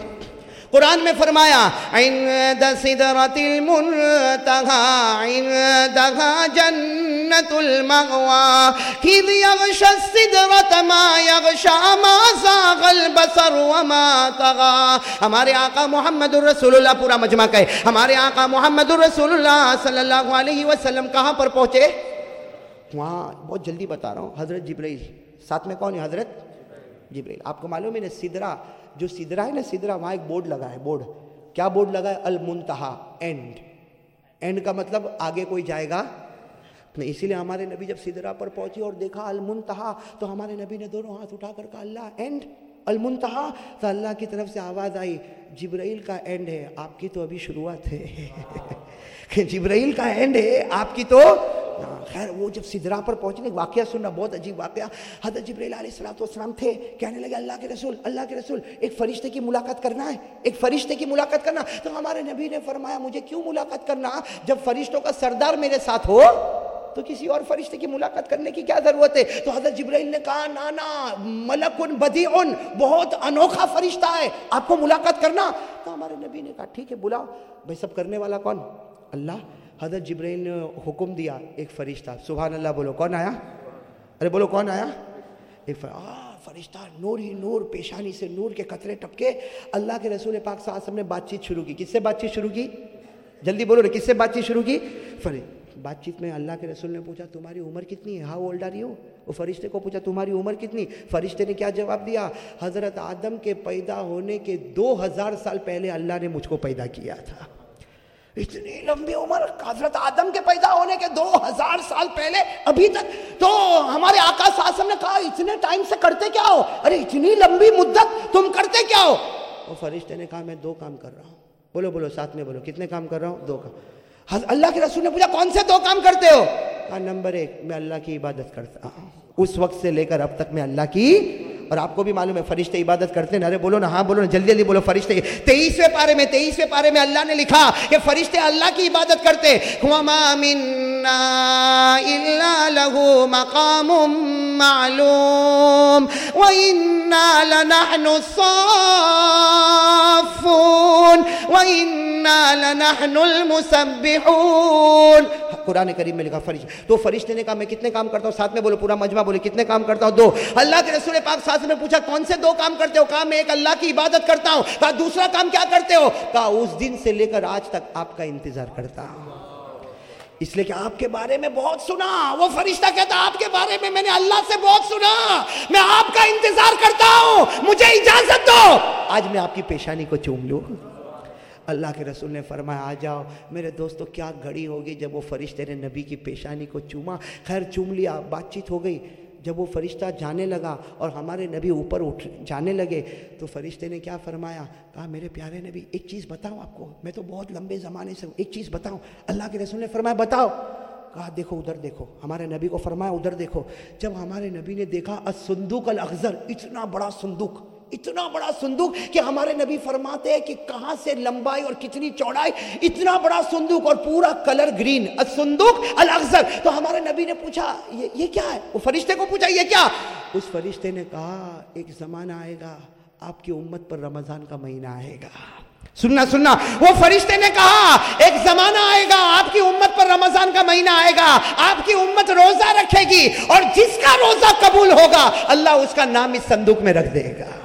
Speaker 1: قرآن میں فرمایا، عند صدرت المنتہا عندہا جنت المغوا کھید یغش الصدرت ما یغشا ما زاغ البصر وما تغا ہمارے آقا محمد الرسول اللہ پورا مجمع کہے، ہمارے آقا محمد الرسول اللہ صلی اللہ علیہ وسلم کہاں پر پہنچے؟ وہاں، بہت جلدی بتا رہا ہوں، حضرت جبرائیل ساتھ میں کون ہے حضرت؟ جبریل. آپ کو معلوم ہے نا سدرا جو سدرا ہے نا، سدرا، وہاں ایک بورڈ لگا ہے، بورڈ۔ کیا بورڈ لگا ہے؟ المنتہا اینڈ اینڈ کا مطلب آگے کوئی جائے گا۔ نہیں، اسی لیے ہمارے نبی جب سدرا پر پہنچی اور دیکھا المنتہا، تو ہمارے نبی نے دونوں ہاتھ اٹھا کر کہا، اللہ اینڈ المنتہا، تو اللہ کی طرف سے آواز آئی، جبرائیل کا اینڈ ہے، آپ کی تو ابھی شروعات ہے۔ جبرائیل کا اینڈ ہے، آپ کی تو خیر، وہ جب سدرا پر پہنچنے واقعہ سننا بہت عجیب واقعہ۔ حضرت جبریل علیہ السلام تھے، کہنے لگے، اللہ کے رسول، اللہ کے رسول، ایک فرشتے کی ملاقات کرنا ہے، ایک فرشتے کی ملاقات کرنا۔ تو ہمارے نبی نے فرمایا، مجھے کیوں ملاقات کرنا؟ جب فرشتوں کا سردار میرے ساتھ ہو تو کسی اور فرشتے کی ملاقات کرنے کی کیا ضرورت ہے؟ تو حضرت جبرائیل نے کہا، نانا، ملکن بدیعن، بہت انوکھا فرشتہ ہے، آپ کو ملاقات کرنا؟ تو ہمارے نبی نے کہا، ٹھیک ہے، بلاؤ۔ بھائی، سب کرنے والا کون؟ اللہ۔ حضرت جبرائیل نے حکم دیا ایک فرشتہ۔ سبحان اللہ، بولو، کون آیا؟ ارے، بولو، کون آیا؟ ایک فرشتہ، نور ہی نور، پیشانی سے نور کے قطرے ٹپکے۔ اللہ کے رسول پاک صلی اللہ علیہ وسلم نے بات چیت شروع کی۔ کس سے بات چیت شروع کی؟ جلدی بولو رہے کس سے بات چیت شروع کی؟ فرشتہ بات چیت میں اللہ کے رسول نے پوچھا، تمہاری عمر کتنی ہے؟ ہاؤ اولڈ آ رہی ہو وہ فرشتے کو پوچھا، تمہاری عمر کتنی؟ فرشتے نے کیا جواب دیا؟ حضرت آدم کے پیدا ہونے کے دو ہزار سال پہلے اللہ نے مجھ کو پیدا کیا تھا۔ اتنی لمبی عمر حضرت آدم کے پیدا ہونے کے دو ہزار سال پہلے، ابھی تک تو ہمارے آقا ساسم نے کہا، اتنے ٹائم سے کرتے کیا ہو؟ ارے، اتنی لمبی مدت تم کرتے کیا ہو؟ وہ فرشتے نے کہا، میں دو کام کر رہا ہوں۔ بولو بولو، ساتھ میں بولو، کتنے کام کر رہا ہوں؟ دو کام۔ اللہ کے رسول نے پوچھا، کون سے دو کام کرتے ہو؟ کہا، نمبر ایک، میں اللہ کی عبادت کرتا ہوں۔ اس وقت سے لے کر اب تک میں اللہ کی، اور آپ کو بھی معلوم ہے، فرشتے عبادت کرتے ہیں۔ ارے بولو نا ہاں بولو نا، جلدی جلدی بولو، فرشتے۔ تیئیسویں پارے میں، تیئیسویں پارے میں اللہ نے لکھا کہ فرشتے اللہ کی عبادت کرتے وَمَا إِلَّا لَهُ مَقَامٌ مَعْلُومٌ وَإِنَّا لَنَحْنُ الصَّافُّونَ وَإِنَّا لَنَحْنُ الْمُسَبِّحُونَ قرآن کریم میں لکھا فرشتے تو فرشتے نے کہا، میں کتنے کام کرتا ہوں؟ ساتھ میں بولو، پورا مجمع بولے کتنے کام کرتا ہوں؟ دو۔ اللہ کے رسول پاک ساتھ میں پوچھا، کون سے دو کام کرتے ہو؟ کہا، میں ایک اللہ کی عبادت کرتا ہوں۔ کہا، دوسرا کام کیا کرتے ہو؟ کہا، اس دن سے لے کر آج تک آپ کا انتظار کرتا ہوں۔ اس لیے کہ آپ کے بارے میں بہت سنا۔ وہ فرشتہ کہتا، آپ کے بارے میں میں نے اللہ سے بہت سنا۔ میں آپ کا انتظار کرتا ہوں۔ مجھے اجازت دو۔ آج میں آپ کی پیشانی کو چوم لوں۔ اللہ کے رسول نے فرمایا، آ جاؤ۔ میرے دوستو، کیا گھڑی ہوگی جب وہ فرشتے نے نبی کی پیشانی کو چوما؟ خیر، چوم لیا، بات چیت ہو گئی۔ جب وہ فرشتہ جانے لگا اور ہمارے نبی اوپر اٹھ جانے لگے تو فرشتے نے کیا فرمایا؟ کہا، میرے پیارے نبی، ایک چیز بتاؤں آپ کو، میں تو بہت لمبے زمانے سے ہوں، ایک چیز بتاؤں۔ اللہ کے رسول نے فرمایا، بتاؤ۔ کہا، دیکھو، ادھر دیکھو۔ ہمارے نبی کو فرمایا، ادھر دیکھو۔ جب ہمارے نبی نے دیکھا، الصندوق الاخضر، اتنا بڑا صندوق۔ اتنا بڑا صندوق کہ ہمارے نبی فرماتے ہیں کہ کہاں سے لمبائی اور کتنی چوڑائی، اتنا بڑا صندوق اور پورا کلر گرین الصندوق الاغزر تو ہمارے نبی نے پوچھا یہ کیا ہے؟ وہ فرشتے کو پوچھا، یہ کیا؟ اس فرشتے نے کہا، ایک زمانہ آئے گا، آپ کی امت پر رمضان کا مہینہ آئے گا۔ سننا سننا۔ وہ فرشتے نے کہا، ایک زمانہ آئے گا، آپ کی امت پر رمضان کا مہینہ آئے گا، آپ کی امت روزہ رکھے گی اور جس کا روزہ قبول ہوگا، اللہ اس کا نام اس صندوق میں رکھ دے گا۔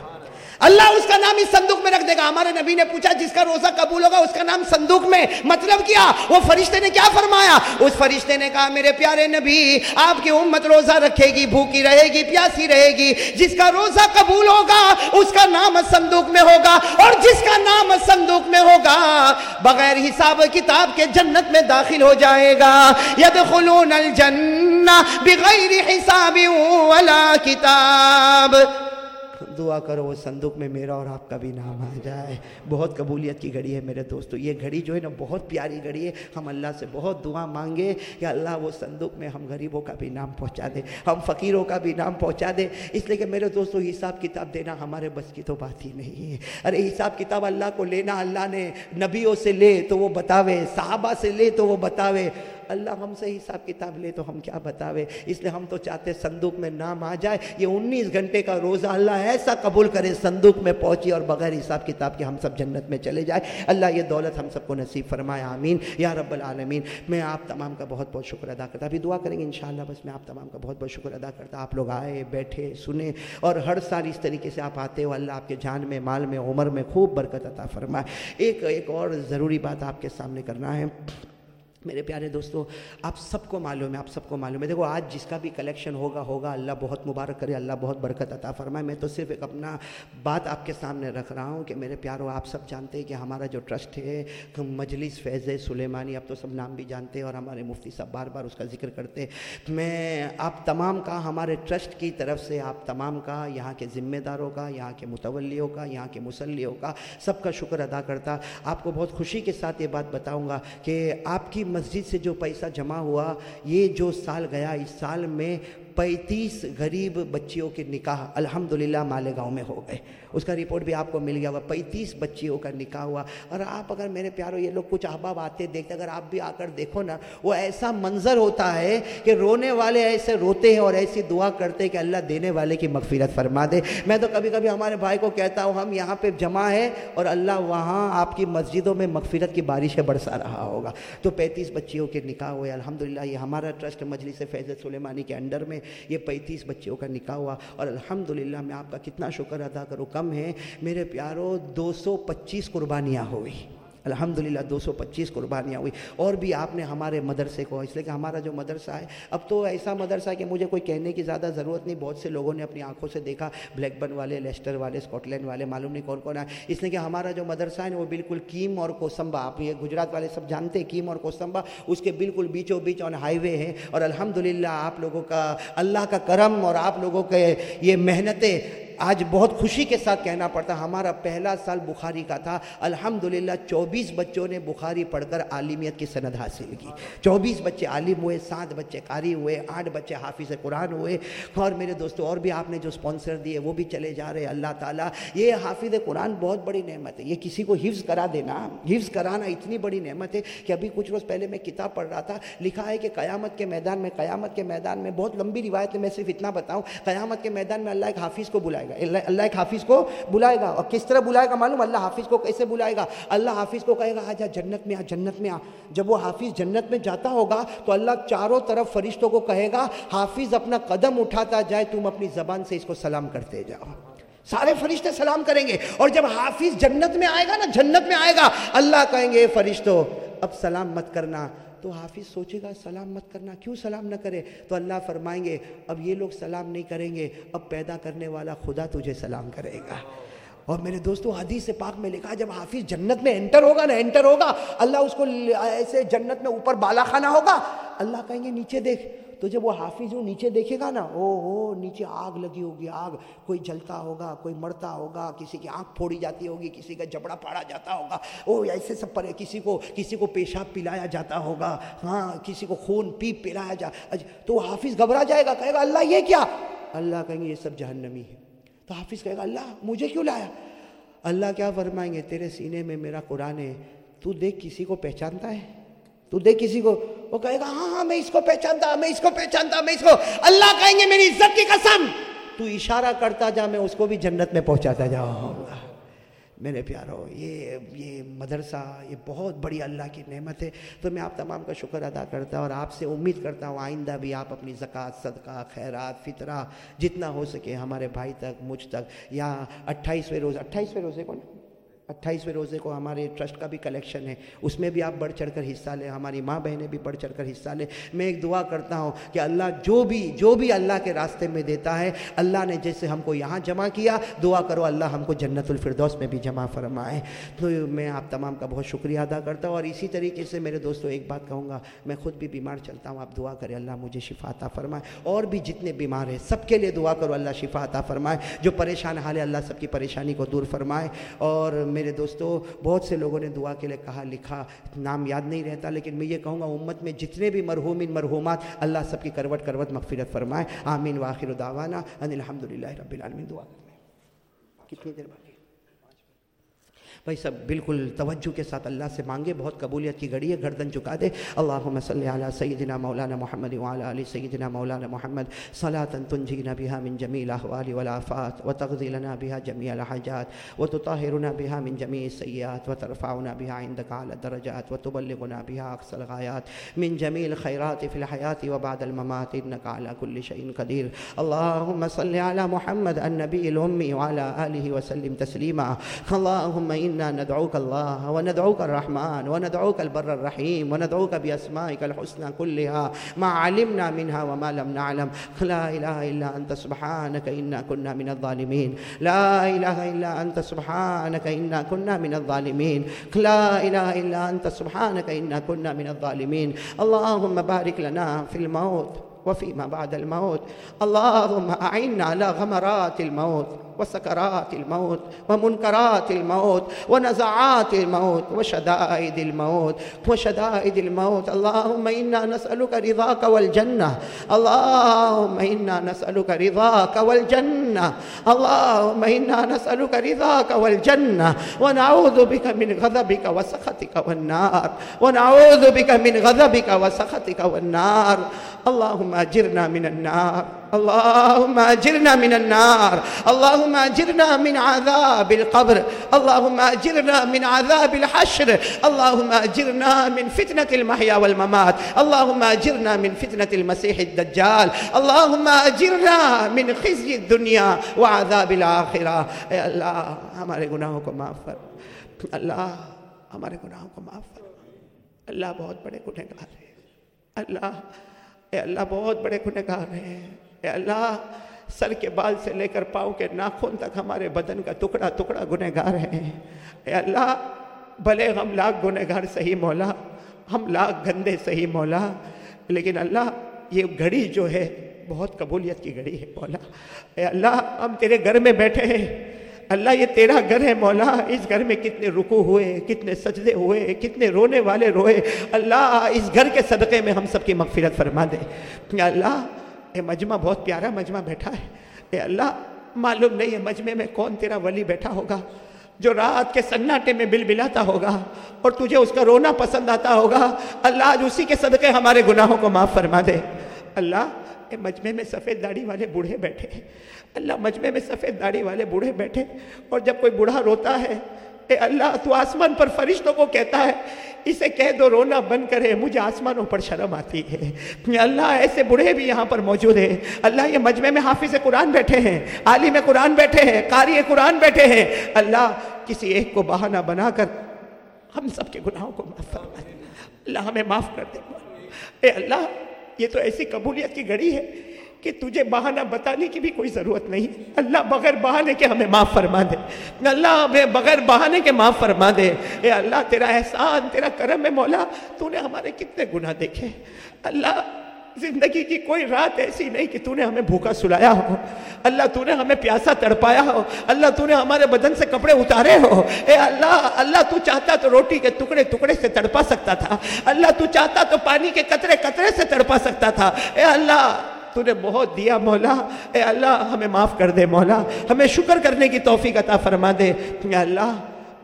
Speaker 1: اللہ اس کا نام اس صندوق میں رکھ دے گا۔ ہمارے نبی نے پوچھا، جس کا روزہ قبول ہوگا، اس کا نام صندوق میں مطلب کیا؟ وہ فرشتے نے کیا فرمایا؟ اس فرشتے نے کہا، میرے پیارے نبی، آپ کی امت روزہ رکھے گی، بھوکی رہے گی، پیاسی رہے گی۔ جس کا روزہ قبول ہوگا، اس کا نام صندوق میں ہوگا۔ اور جس کا نام صندوق میں ہوگا، بغیر حساب کتاب کے جنت میں داخل ہو جائے گا۔ یدخلون الجنہ بغیر حساب ولا کتاب۔ دعا کرو وہ صندوق میں میرا اور آپ کا بھی نام آ جائے۔ بہت قبولیت کی گھڑی ہے میرے دوستو۔ یہ گھڑی جو ہے نا، بہت پیاری گھڑی ہے۔ ہم اللہ سے بہت دعا مانگے کہ اللہ وہ صندوق میں ہم غریبوں کا بھی نام پہنچا دے، ہم فقیروں کا بھی نام پہنچا دے۔ اس لیے کہ میرے دوستو حساب کتاب دینا ہمارے بس کی تو بات ہی نہیں ہے۔ ارے حساب کتاب اللہ کو لینا، اللہ نے نبیوں سے لے تو وہ بتاوے، صحابہ سے لے تو وہ بتاوے۔ اللہ ہم سے حساب کتاب لے تو ہم کیا بتاوے؟ اس لیے ہم تو چاہتے صندوق میں نام آ جائے۔ یہ انیس گھنٹے کا روزہ اللہ ایسا قبول کرے صندوق میں پہنچی اور بغیر حساب کتاب کے ہم سب جنت میں چلے جائے۔ اللہ یہ دولت ہم سب کو نصیب فرمائے، آمین۔ یا رب العالمین، میں آپ تمام کا بہت بہت شکر ادا کرتا ابھی دعا کریں گے انشاءاللہ، بس میں آپ تمام کا بہت بہت شکر ادا کرتا آپ لوگ آئے، بیٹھے سنے اور ہر سال اس طریقے سے آپ آتے ہو۔ اللہ آپ کے جان میں، مال میں، عمر میں خوب برکت عطا فرمائے۔ ایک ایک اور ضروری بات آپ کے سامنے کرنا ہے۔ میرے پیارے دوستو، آپ سب کو معلوم ہے، آپ سب کو معلوم ہے۔ دیکھو، آج جس کا بھی کلیکشن ہوگا ہوگا۔ اللہ بہت مبارک کرے، اللہ بہت برکت عطا فرمائے۔ میں تو صرف ایک اپنا بات آپ کے سامنے رکھ رہا ہوں کہ میرے پیارو آپ سب جانتے ہیں کہ ہمارا جو ٹرسٹ ہے، مجلس فیض سلیمانی اب تو سب نام بھی جانتے ہیں اور ہمارے مفتی صاحب بار بار اس کا ذکر کرتے میں، آپ تمام کا، ہمارے ٹرسٹ کی طرف سے آپ تمام کا، یہاں کے ذمہ داروں کا، یہاں کے متولیوں کا، یہاں کے مسلیوں کا سب کا شکر ادا کرتا۔ آپ کو بہت خوشی کے ساتھ یہ بات بتاؤں گا کہ آپ کی مسجد سے جو پیسہ جمع ہوا، یہ جو سال گیا، اس سال میں پینتیس غریب بچیوں کے نکاح الحمدللہ مالیگاؤں میں ہو گئے۔ اس کا رپورٹ بھی آپ کو مل گیا ہوا، پینتیس بچیوں کا نکاح ہوا۔ اور آپ اگر میرے پیاروں یہ لوگ کچھ احباب آتے دیکھتے، اگر آپ بھی آ کر دیکھو نا، وہ ایسا منظر ہوتا ہے کہ رونے والے ایسے روتے ہیں اور ایسی دعا کرتے کہ اللہ دینے والے کی مغفرت فرما دے۔ میں تو کبھی کبھی ہمارے بھائی کو کہتا ہوں، ہم یہاں پہ جمع ہے اور اللہ وہاں آپ کی مسجدوں میں مغفرت کی بارشیں برسا رہا ہوگا۔ تو پینتیس بچیوں کے نکاح ہوئے، الحمدللہ یہ ہمارا ٹرسٹ مجلس فیض سلیمانی کے انڈر میں یہ پینتیس بچیوں کا نکاح ہوا۔ اور الحمدللہ میں آپ کا کتنا شکر ادا کروں کم ہے میرے پیاروں دو سو پچیس قربانیاں ہوئی۔ الحمدللہ، دو سو پچیس قربانیاں ہوئی۔ اور بھی آپ نے ہمارے مدرسے کو، اس لیے کہ ہمارا جو مدرسہ ہے، اب تو ایسا مدرسہ ہے کہ مجھے کوئی کہنے کی زیادہ ضرورت نہیں۔ بہت سے لوگوں نے اپنی آنکھوں سے دیکھا، بلیک بن والے، لیسٹر والے اسکاٹ لینڈ والے، معلوم نہیں کون کون آئے۔ اس لیے کہ ہمارا جو مدرسہ ہے وہ بالکل کیم اور کوسمبا، آپ یہ گجرات والے سب جانتے ہیں، کیم اور کوسمبا۔ اس کے بالکل بیچوں بیچ آن ہائی وے ہیں۔ اور الحمدللہ، آپ لوگوں کا، اللہ کا کرم اور آپ لوگوں کے یہ محنتیں آج بہت خوشی کے ساتھ کہنا پڑتا، ہمارا پہلا سال بخاری کا تھا۔ الحمدللہ، چوبیس بچوں نے بخاری پڑھ کر عالمیت کی سند حاصل کی۔ چوبیس بچے عالم ہوئے، سات بچے قاری ہوئے، آٹھ بچے حافظ قرآن ہوئے۔ اور میرے دوستوں اور بھی آپ نے جو سپانسر دیے، وہ بھی چلے جا رہے اللہ تعالیٰ، یہ حافظ قرآن بہت بڑی نعمت ہے۔ یہ کسی کو حفظ کرا دینا، حفظ کرانا اتنی بڑی نعمت ہے کہ ابھی کچھ روز پہلے میں کتاب پڑھ رہا تھا، لکھا ہے کہ قیامت کے میدان میں، قیامت کے میدان میں، بہت لمبی روایت ہے میں صرف اتنا بتاؤں، قیامت کے میدان میں اللہ ایک حافظ کو بلائے گا۔ گا۔ اللہ ایک حافظ کو بلائے گا۔ اور کس طرح بلائے گا معلوم؟ اللہ حافظ کو کیسے بلائے گا؟ اللہ حافظ کو کہے گا، آ جا جنت میں آ، جنت میں آ۔ جب وہ حافظ جنت میں جاتا ہوگا تو اللہ چاروں طرف فرشتوں کو کہے گا، حافظ اپنا قدم اٹھاتا جائے، تم اپنی زبان سے اس کو سلام کرتے جاؤ۔ سارے فرشتے سلام کریں گے۔ اور جب حافظ جنت میں آئے گا نا، جنت میں آئے گا، اللہ کہیں گے فرشتوں اب سلام مت کرنا۔ تو حافظ سوچے گا سلام مت کرنا، کیوں سلام نہ کرے؟ تو اللہ فرمائیں گے، اب یہ لوگ سلام نہیں کریں گے، اب پیدا کرنے والا خدا تجھے سلام کرے گا۔ اور میرے دوستو، حدیث پاک میں لکھا جب حافظ جنت میں انٹر ہوگا نا انٹر ہوگا، اللہ اس کو ایسے جنت میں اوپر بالا خانہ ہوگا، اللہ کہیں گے، نیچے دیکھ۔ تو جب وہ حافظ وہ نیچے دیکھے گا نا او ہو، نیچے آگ لگی ہوگی، آگ کوئی جلتا ہوگا، کوئی مرتا ہوگا، کسی کی آنکھ پھوڑی جاتی ہوگی، کسی کا جبڑا پاڑا جاتا ہوگا او ایسے سب پر کسی کو کسی کو پیشاب پلایا جاتا ہوگا ہاں کسی کو خون پیپ پلایا جا تو وہ حافظ گھبرا جائے گا، کہے گا، اللہ یہ کیا؟ اللہ کہیں گے، یہ سب جہنمی ہے۔ تو حافظ کہے گا، اللہ، مجھے کیوں لایا؟ اللہ کیا فرمائیں گے، تیرے سینے میں میرا قرآن ہے، تو دیکھ کسی کو پہچانتا ہے؟ تو دیکھ کسی کو وہ کہے گا ہاں ہاں میں اس کو پہچانتا، میں اس کو پہچانتا، میں اس کو۔ اللہ کہیں گے میری عزت کی قسم۔ تو اشارہ کرتا جا، میں اس کو بھی جنت میں پہنچاتا جاؤں ہاں، گا میرے پیارو، یہ یہ مدرسہ، یہ بہت بڑی اللہ کی نعمت ہے۔ تو میں آپ تمام کا شکر ادا کرتا ہوں اور آپ سے امید کرتا ہوں آئندہ بھی آپ اپنی زکوٰۃ، صدقہ، خیرات، فطرہ جتنا ہو سکے ہمارے بھائی تک، مجھ تک، یا اٹھائیسویں روز، اٹھائیسویں روزے کون؟ اٹھائیسویں روزے کو ہمارے ٹرسٹ کا بھی کلیکشن ہے۔ اس میں بھی آپ بڑھ چڑھ کر حصہ لیں۔ ہماری ماں بہنیں بھی بڑھ چڑھ کر حصہ لیں۔ میں ایک دعا کرتا ہوں کہ اللہ جو بھی جو بھی اللہ کے راستے میں دیتا ہے، اللہ نے جیسے ہم کو یہاں جمع کیا، دعا کرو اللہ ہم کو جنت الفردوس میں بھی جمع فرمائے۔ تو میں آپ تمام کا بہت شکریہ ادا کرتا ہوں۔ اور اسی طریقے سے میرے دوستوں ایک بات کہوں گا، میں خود بھی بیمار چلتا ہوں۔ آپ دعا کریں، اللہ مجھے شفا عطا فرمائے۔ اور بھی جتنے بیمار ہیں، سب کے لیے دعا کرو، اللہ شفا عطا فرمائے۔ جو پریشان حال ہے، اللہ سب کی پریشانی کو دور فرمائے۔ اور میں میرے دوستوں بہت سے لوگوں نے دعا کے لیے کہا، لکھا، نام یاد نہیں رہتا، لیکن میں یہ کہوں گا، امت میں جتنے بھی مرحومین، مرحومات، اللہ سب کی کروٹ کروٹ مغفرت فرمائے۔ آمین۔ واخر دعوانا ان الحمد للہ رب العالمین۔ دعا کتنی دیر بعد؟ بھائی سب بالکل توجہ کے ساتھ اللہ سے مانگے بہت قبولیت کی گھڑی ہے گردن چکا دے اللہم صلی علی سیدنا مولانا محمد وعلا علی سیدنا مولانا محمد صلاة تنجینا بها من جمیع الاحوال والآفات وتغذی لنا بها جمیع الحاجات وتطاہرنا بها من جمیع السیئات وترفعنا بها عندك على الدرجات وتبلغنا بها اقصى الغایات من جمیع الخیرات في الحیات وبعد الممات انك على كل شيء قدیر اللہم صلی علی محمد النبی الامی وعلى آلہ وسلم تسلیما اللہم ان إنا ندعوك الله وندعوك الرحمن وندعوك البر الرحيم وندعوك بأسمائك الحسنى كلها ما علمنا منها وما لم نعلم. لا إله إلا أنت سبحانك إنا كنا من الظالمين. لا إله إلا أنت سبحانك إنا كنا من الظالمين. لا إله إلا أنت سبحانك إنا كنا من الظالمين. اللهم بارك لنا في الموت وفيما بعد الموت. اللهم أعنا على غمرات الموت. وسكرات الموت ومنكرات الموت ونزعات الموت وشدائد الموت وشدائد الموت. اللهم إنا نسألك رضاك والجنة. اللهم إنا نسألك رضاك والجنة. اللهم إنا نسألك رضاك والجنة. ونعوذ بك من غضبك وسخطك والنار. ونعوذ بك من غضبك وسخطك والنار. اللهم أجرنا من النار. اللهم أجرنا من النار. اللهم أجرنا من عذاب القبر. اللهم أجرنا من عذاب الحشر. اللهم أجرنا من فتنة المحيا والممات. اللهم أجرنا من فتنة المسيح الدجال. اللهم أجرنا من خزي الدنيا وعذاب الآخرة. يا الله کر اللہ ہمارے گناہوں کو معاف کر اللہ بہت بڑے گنہگار ہیں. اللہ اے اللہ بہت بڑے گنہگار ہیں. اے اللہ، سر کے بال سے لے کر پاؤں کے ناخن تک ہمارے بدن کا ٹکڑا ٹکڑا گنہگار ہیں اے اللہ، بھلے ہم لاکھ گنہگار صحیح مولا، ہم لاکھ گندے صحیح مولا، لیکن اللہ، یہ گھڑی جو ہے، بہت قبولیت کی گھڑی ہے مولا۔ اے اللہ، ہم تیرے گھر میں بیٹھے ہیں۔ اللہ، یہ تیرا گھر ہے مولا۔ اس گھر میں کتنے رکو ہوئے، کتنے سجدے ہوئے، کتنے رونے والے روئے۔ اللہ، اس گھر کے صدقے میں ہم سب کی مغفرت فرما دے۔ اللہ اے مجمع بہت پیارا مجمع بیٹھا ہے۔ اے اللہ، معلوم نہیں ہے مجمع میں کون تیرا ولی بیٹھا ہوگا، جو رات کے سناٹے میں بل بلاتا ہوگا اور تجھے اس کا رونا پسند آتا ہوگا۔ اللہ آج اسی کے صدقے ہمارے گناہوں کو معاف فرما دے۔ اللہ، اے مجمع میں سفید داڑھی والے بوڑھے بیٹھے۔ اللہ، مجمع میں سفید داڑھی والے بوڑھے بیٹھے۔ اور جب کوئی بوڑھا روتا ہے، اے اللہ، تو آسمان پر فرشتوں کو کہتا ہے اسے کہہ دو، رونا بند کرے، مجھے آسمانوں پر شرم آتی ہے۔ اللہ، ایسے بوڑھے بھی یہاں پر موجود ہیں۔ اللہ یہ مجمع میں حافظ قرآن بیٹھے ہیں، عالم قرآن بیٹھے ہیں، قاری قرآن بیٹھے ہیں۔ اللہ کسی ایک کو بہانہ بنا کر ہم سب کے گناہوں کو معاف فرما دے اللہ ہمیں معاف کر دے۔ اے اللہ، یہ تو ایسی قبولیت کی گھڑی ہے۔ کہ تجھے بہانہ بتانے کی بھی کوئی ضرورت نہیں۔ اللہ بغیر بہانے کے ہمیں معاف فرما دے۔ اللہ ہمیں بغیر بہانے کے معاف فرما دے۔ اے اللہ، تیرا احسان، تیرا کرم ہے مولا تو نے ہمارے کتنے گناہ دیکھے۔ اللہ، زندگی کی کوئی رات ایسی نہیں کہ تو نے ہمیں بھوکا سلایا ہو۔ اللہ تو نے ہمیں پیاسا تڑپایا ہو۔ اللہ تو نے ہمارے بدن سے کپڑے اتارے ہو۔ اے اللہ اللہ، تو چاہتا تو روٹی کے ٹکڑے ٹکڑے سے تڑپا سکتا تھا۔ اللہ، تو چاہتا تو پانی کے قطرے قطرے سے تڑپا سکتا تھا۔ اے اللہ تو نے بہت دیا مولا اے اللہ ہمیں معاف کر دے مولا ہمیں شکر کرنے کی توفیق عطا فرما دے اے اللہ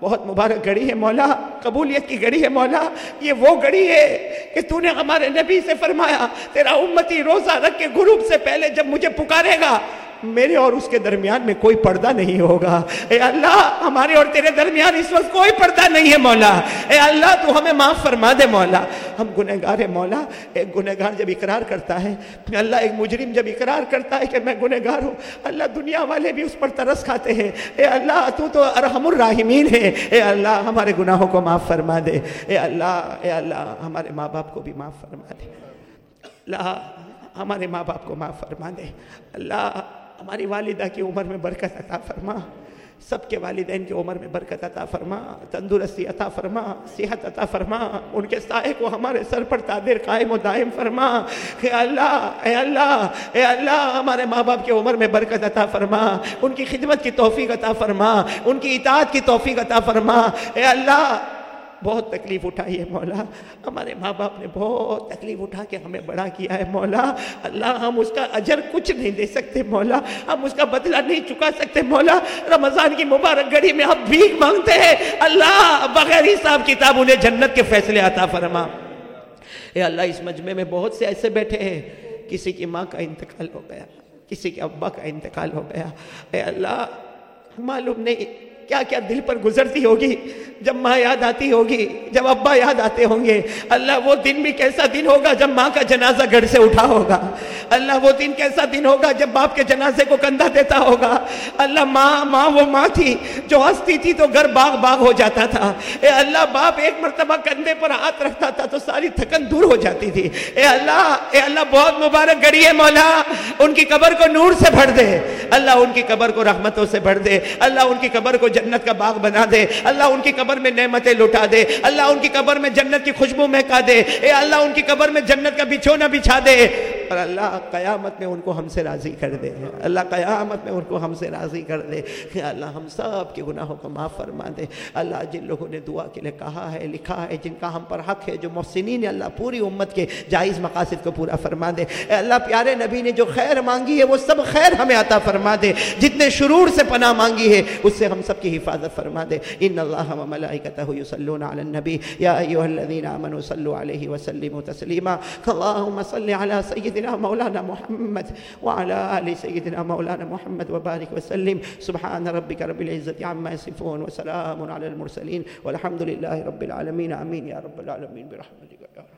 Speaker 1: بہت مبارک گھڑی ہے مولا قبولیت کی گھڑی ہے مولا یہ وہ گھڑی ہے کہ تو نے ہمارے نبی سے فرمایا تیرا امتی روزہ رکھ کے غروب سے پہلے جب مجھے پکارے گا میرے اور اس کے درمیان میں کوئی پردہ نہیں ہوگا۔ اے اللہ، ہمارے اور تیرے درمیان اس وقت کوئی پردہ نہیں ہے مولا۔ اے اللہ، تو ہمیں معاف فرما دے مولا۔ ہم گنہگار ہے مولا۔ ایک گنہگار جب اقرار کرتا ہے اللہ ایک مجرم جب اقرار کرتا ہے کہ میں گنہگار ہوں، اللہ دنیا والے بھی اس پر ترس کھاتے ہیں۔ اے اللہ، تو تو ارحم الراحمین ہے اے اللہ، ہمارے گناہوں کو معاف فرما دے۔ اے اللہ اے اللہ، ہمارے ماں باپ کو بھی معاف فرما دے۔ اللہ، ہمارے ماں باپ کو معاف فرما دے۔ اللہ ہماری والدہ کی عمر میں برکت عطا فرما، سب کے والدین کی عمر میں برکت عطا فرما، تندرستی عطا فرما، صحت عطا فرما، ان کے سائے کو ہمارے سر پر تعدیر قائم و دائم فرما۔ اے اللہ اے اللہ اے اللہ، ہمارے ماں باپ کی عمر میں برکت عطا فرما، ان کی خدمت کی توفیق عطا فرما، ان کی اطاعت کی توفیق عطا فرما۔ اے اللہ بہت تکلیف اٹھائی ہے مولا۔ ہمارے ماں باپ نے بہت تکلیف اٹھا کے ہمیں بڑا کیا ہے مولا۔ اللہ، ہم اس کا اجر کچھ نہیں دے سکتے مولا۔ ہم اس کا بدلہ نہیں چکا سکتے مولا۔ رمضان کی مبارک گھڑی میں ہم بھیک مانگتے ہیں۔ اللہ، بغیر حساب کتاب انہیں جنت کے فیصلے عطا فرما۔ اے اللہ، اس مجمع میں بہت سے ایسے بیٹھے ہیں۔ کسی کی ماں کا انتقال ہو گیا، کسی کے ابا کا انتقال ہو گیا۔ اے اللہ، معلوم نہیں کیا کیا دل پر گزرتی ہوگی؟ جب ماں یاد آتی ہوگی، جب ابا یاد آتے ہوں گے، اللہ وہ دن بھی کیسا دن ہوگا جب ماں کا جنازہ گھر سے اٹھا ہوگا؟ اللہ وہ دن کیسا دن ہوگا جب باپ کے جنازے کو کندھا دیتا ہوگا؟ اللہ ماں ماں وہ ماں تھی جو ہنستی تھی تو گھر باغ باغ ہو جاتا تھا۔ اے اللہ، باپ ایک مرتبہ کندھے پر ہاتھ رکھتا تھا تو ساری تھکن دور ہو جاتی تھی۔ اے اللہ اے اللہ، بہت مبارک گڑی ہے مولا۔ ان کی قبر کو نور سے بھر دے۔ اللہ ان کی قبر کو رحمتوں سے بھر دے۔ اللہ ان کی قبر کو جنت کا باغ بنا دے۔ اللہ ان کی قبر میں نعمتیں لٹا دے۔ اللہ ان کی قبر میں جنت کی خوشبو مہکا دے۔ اے اللہ ان کی قبر میں جنت کا بچھونا بچھا دے۔ اور اللہ قیامت میں ان کو ہم سے راضی کر دے۔ اللہ قیامت میں ان کو ہم سے راضی کر دے۔ اللہ ہم سب کے گناہوں کو معاف فرما دے۔ اللہ جن لوگوں نے دعا کے لیے کہا ہے، لکھا ہے، جن کا ہم پر حق ہے، جو محسنین اللہ پوری امت کے جائز مقاصد کو پورا فرما دے۔ اے اللہ پیارے نبی نے جو خیر مانگی ہے، وہ سب خیر ہمیں عطا فرما دے۔ جتنے شرور سے پناہ مانگی ہے، اس سے ہم سب کی حفاظت فرما دے۔ ان اللہ و ملائکتہ یصلون علی النبی۔ یا ایوہ الذین آمنوا صلو علیہ وسلموا تسلیما۔ اللہم صلی علی سيدنا مولانا محمد وعلى آل سيدنا مولانا محمد وبارك وسلم. سبحان ربك رب العزة عما يصفون وسلام على المرسلين والحمد لله رب العالمين. آمين يا رب العالمين. برحمتك يا رب.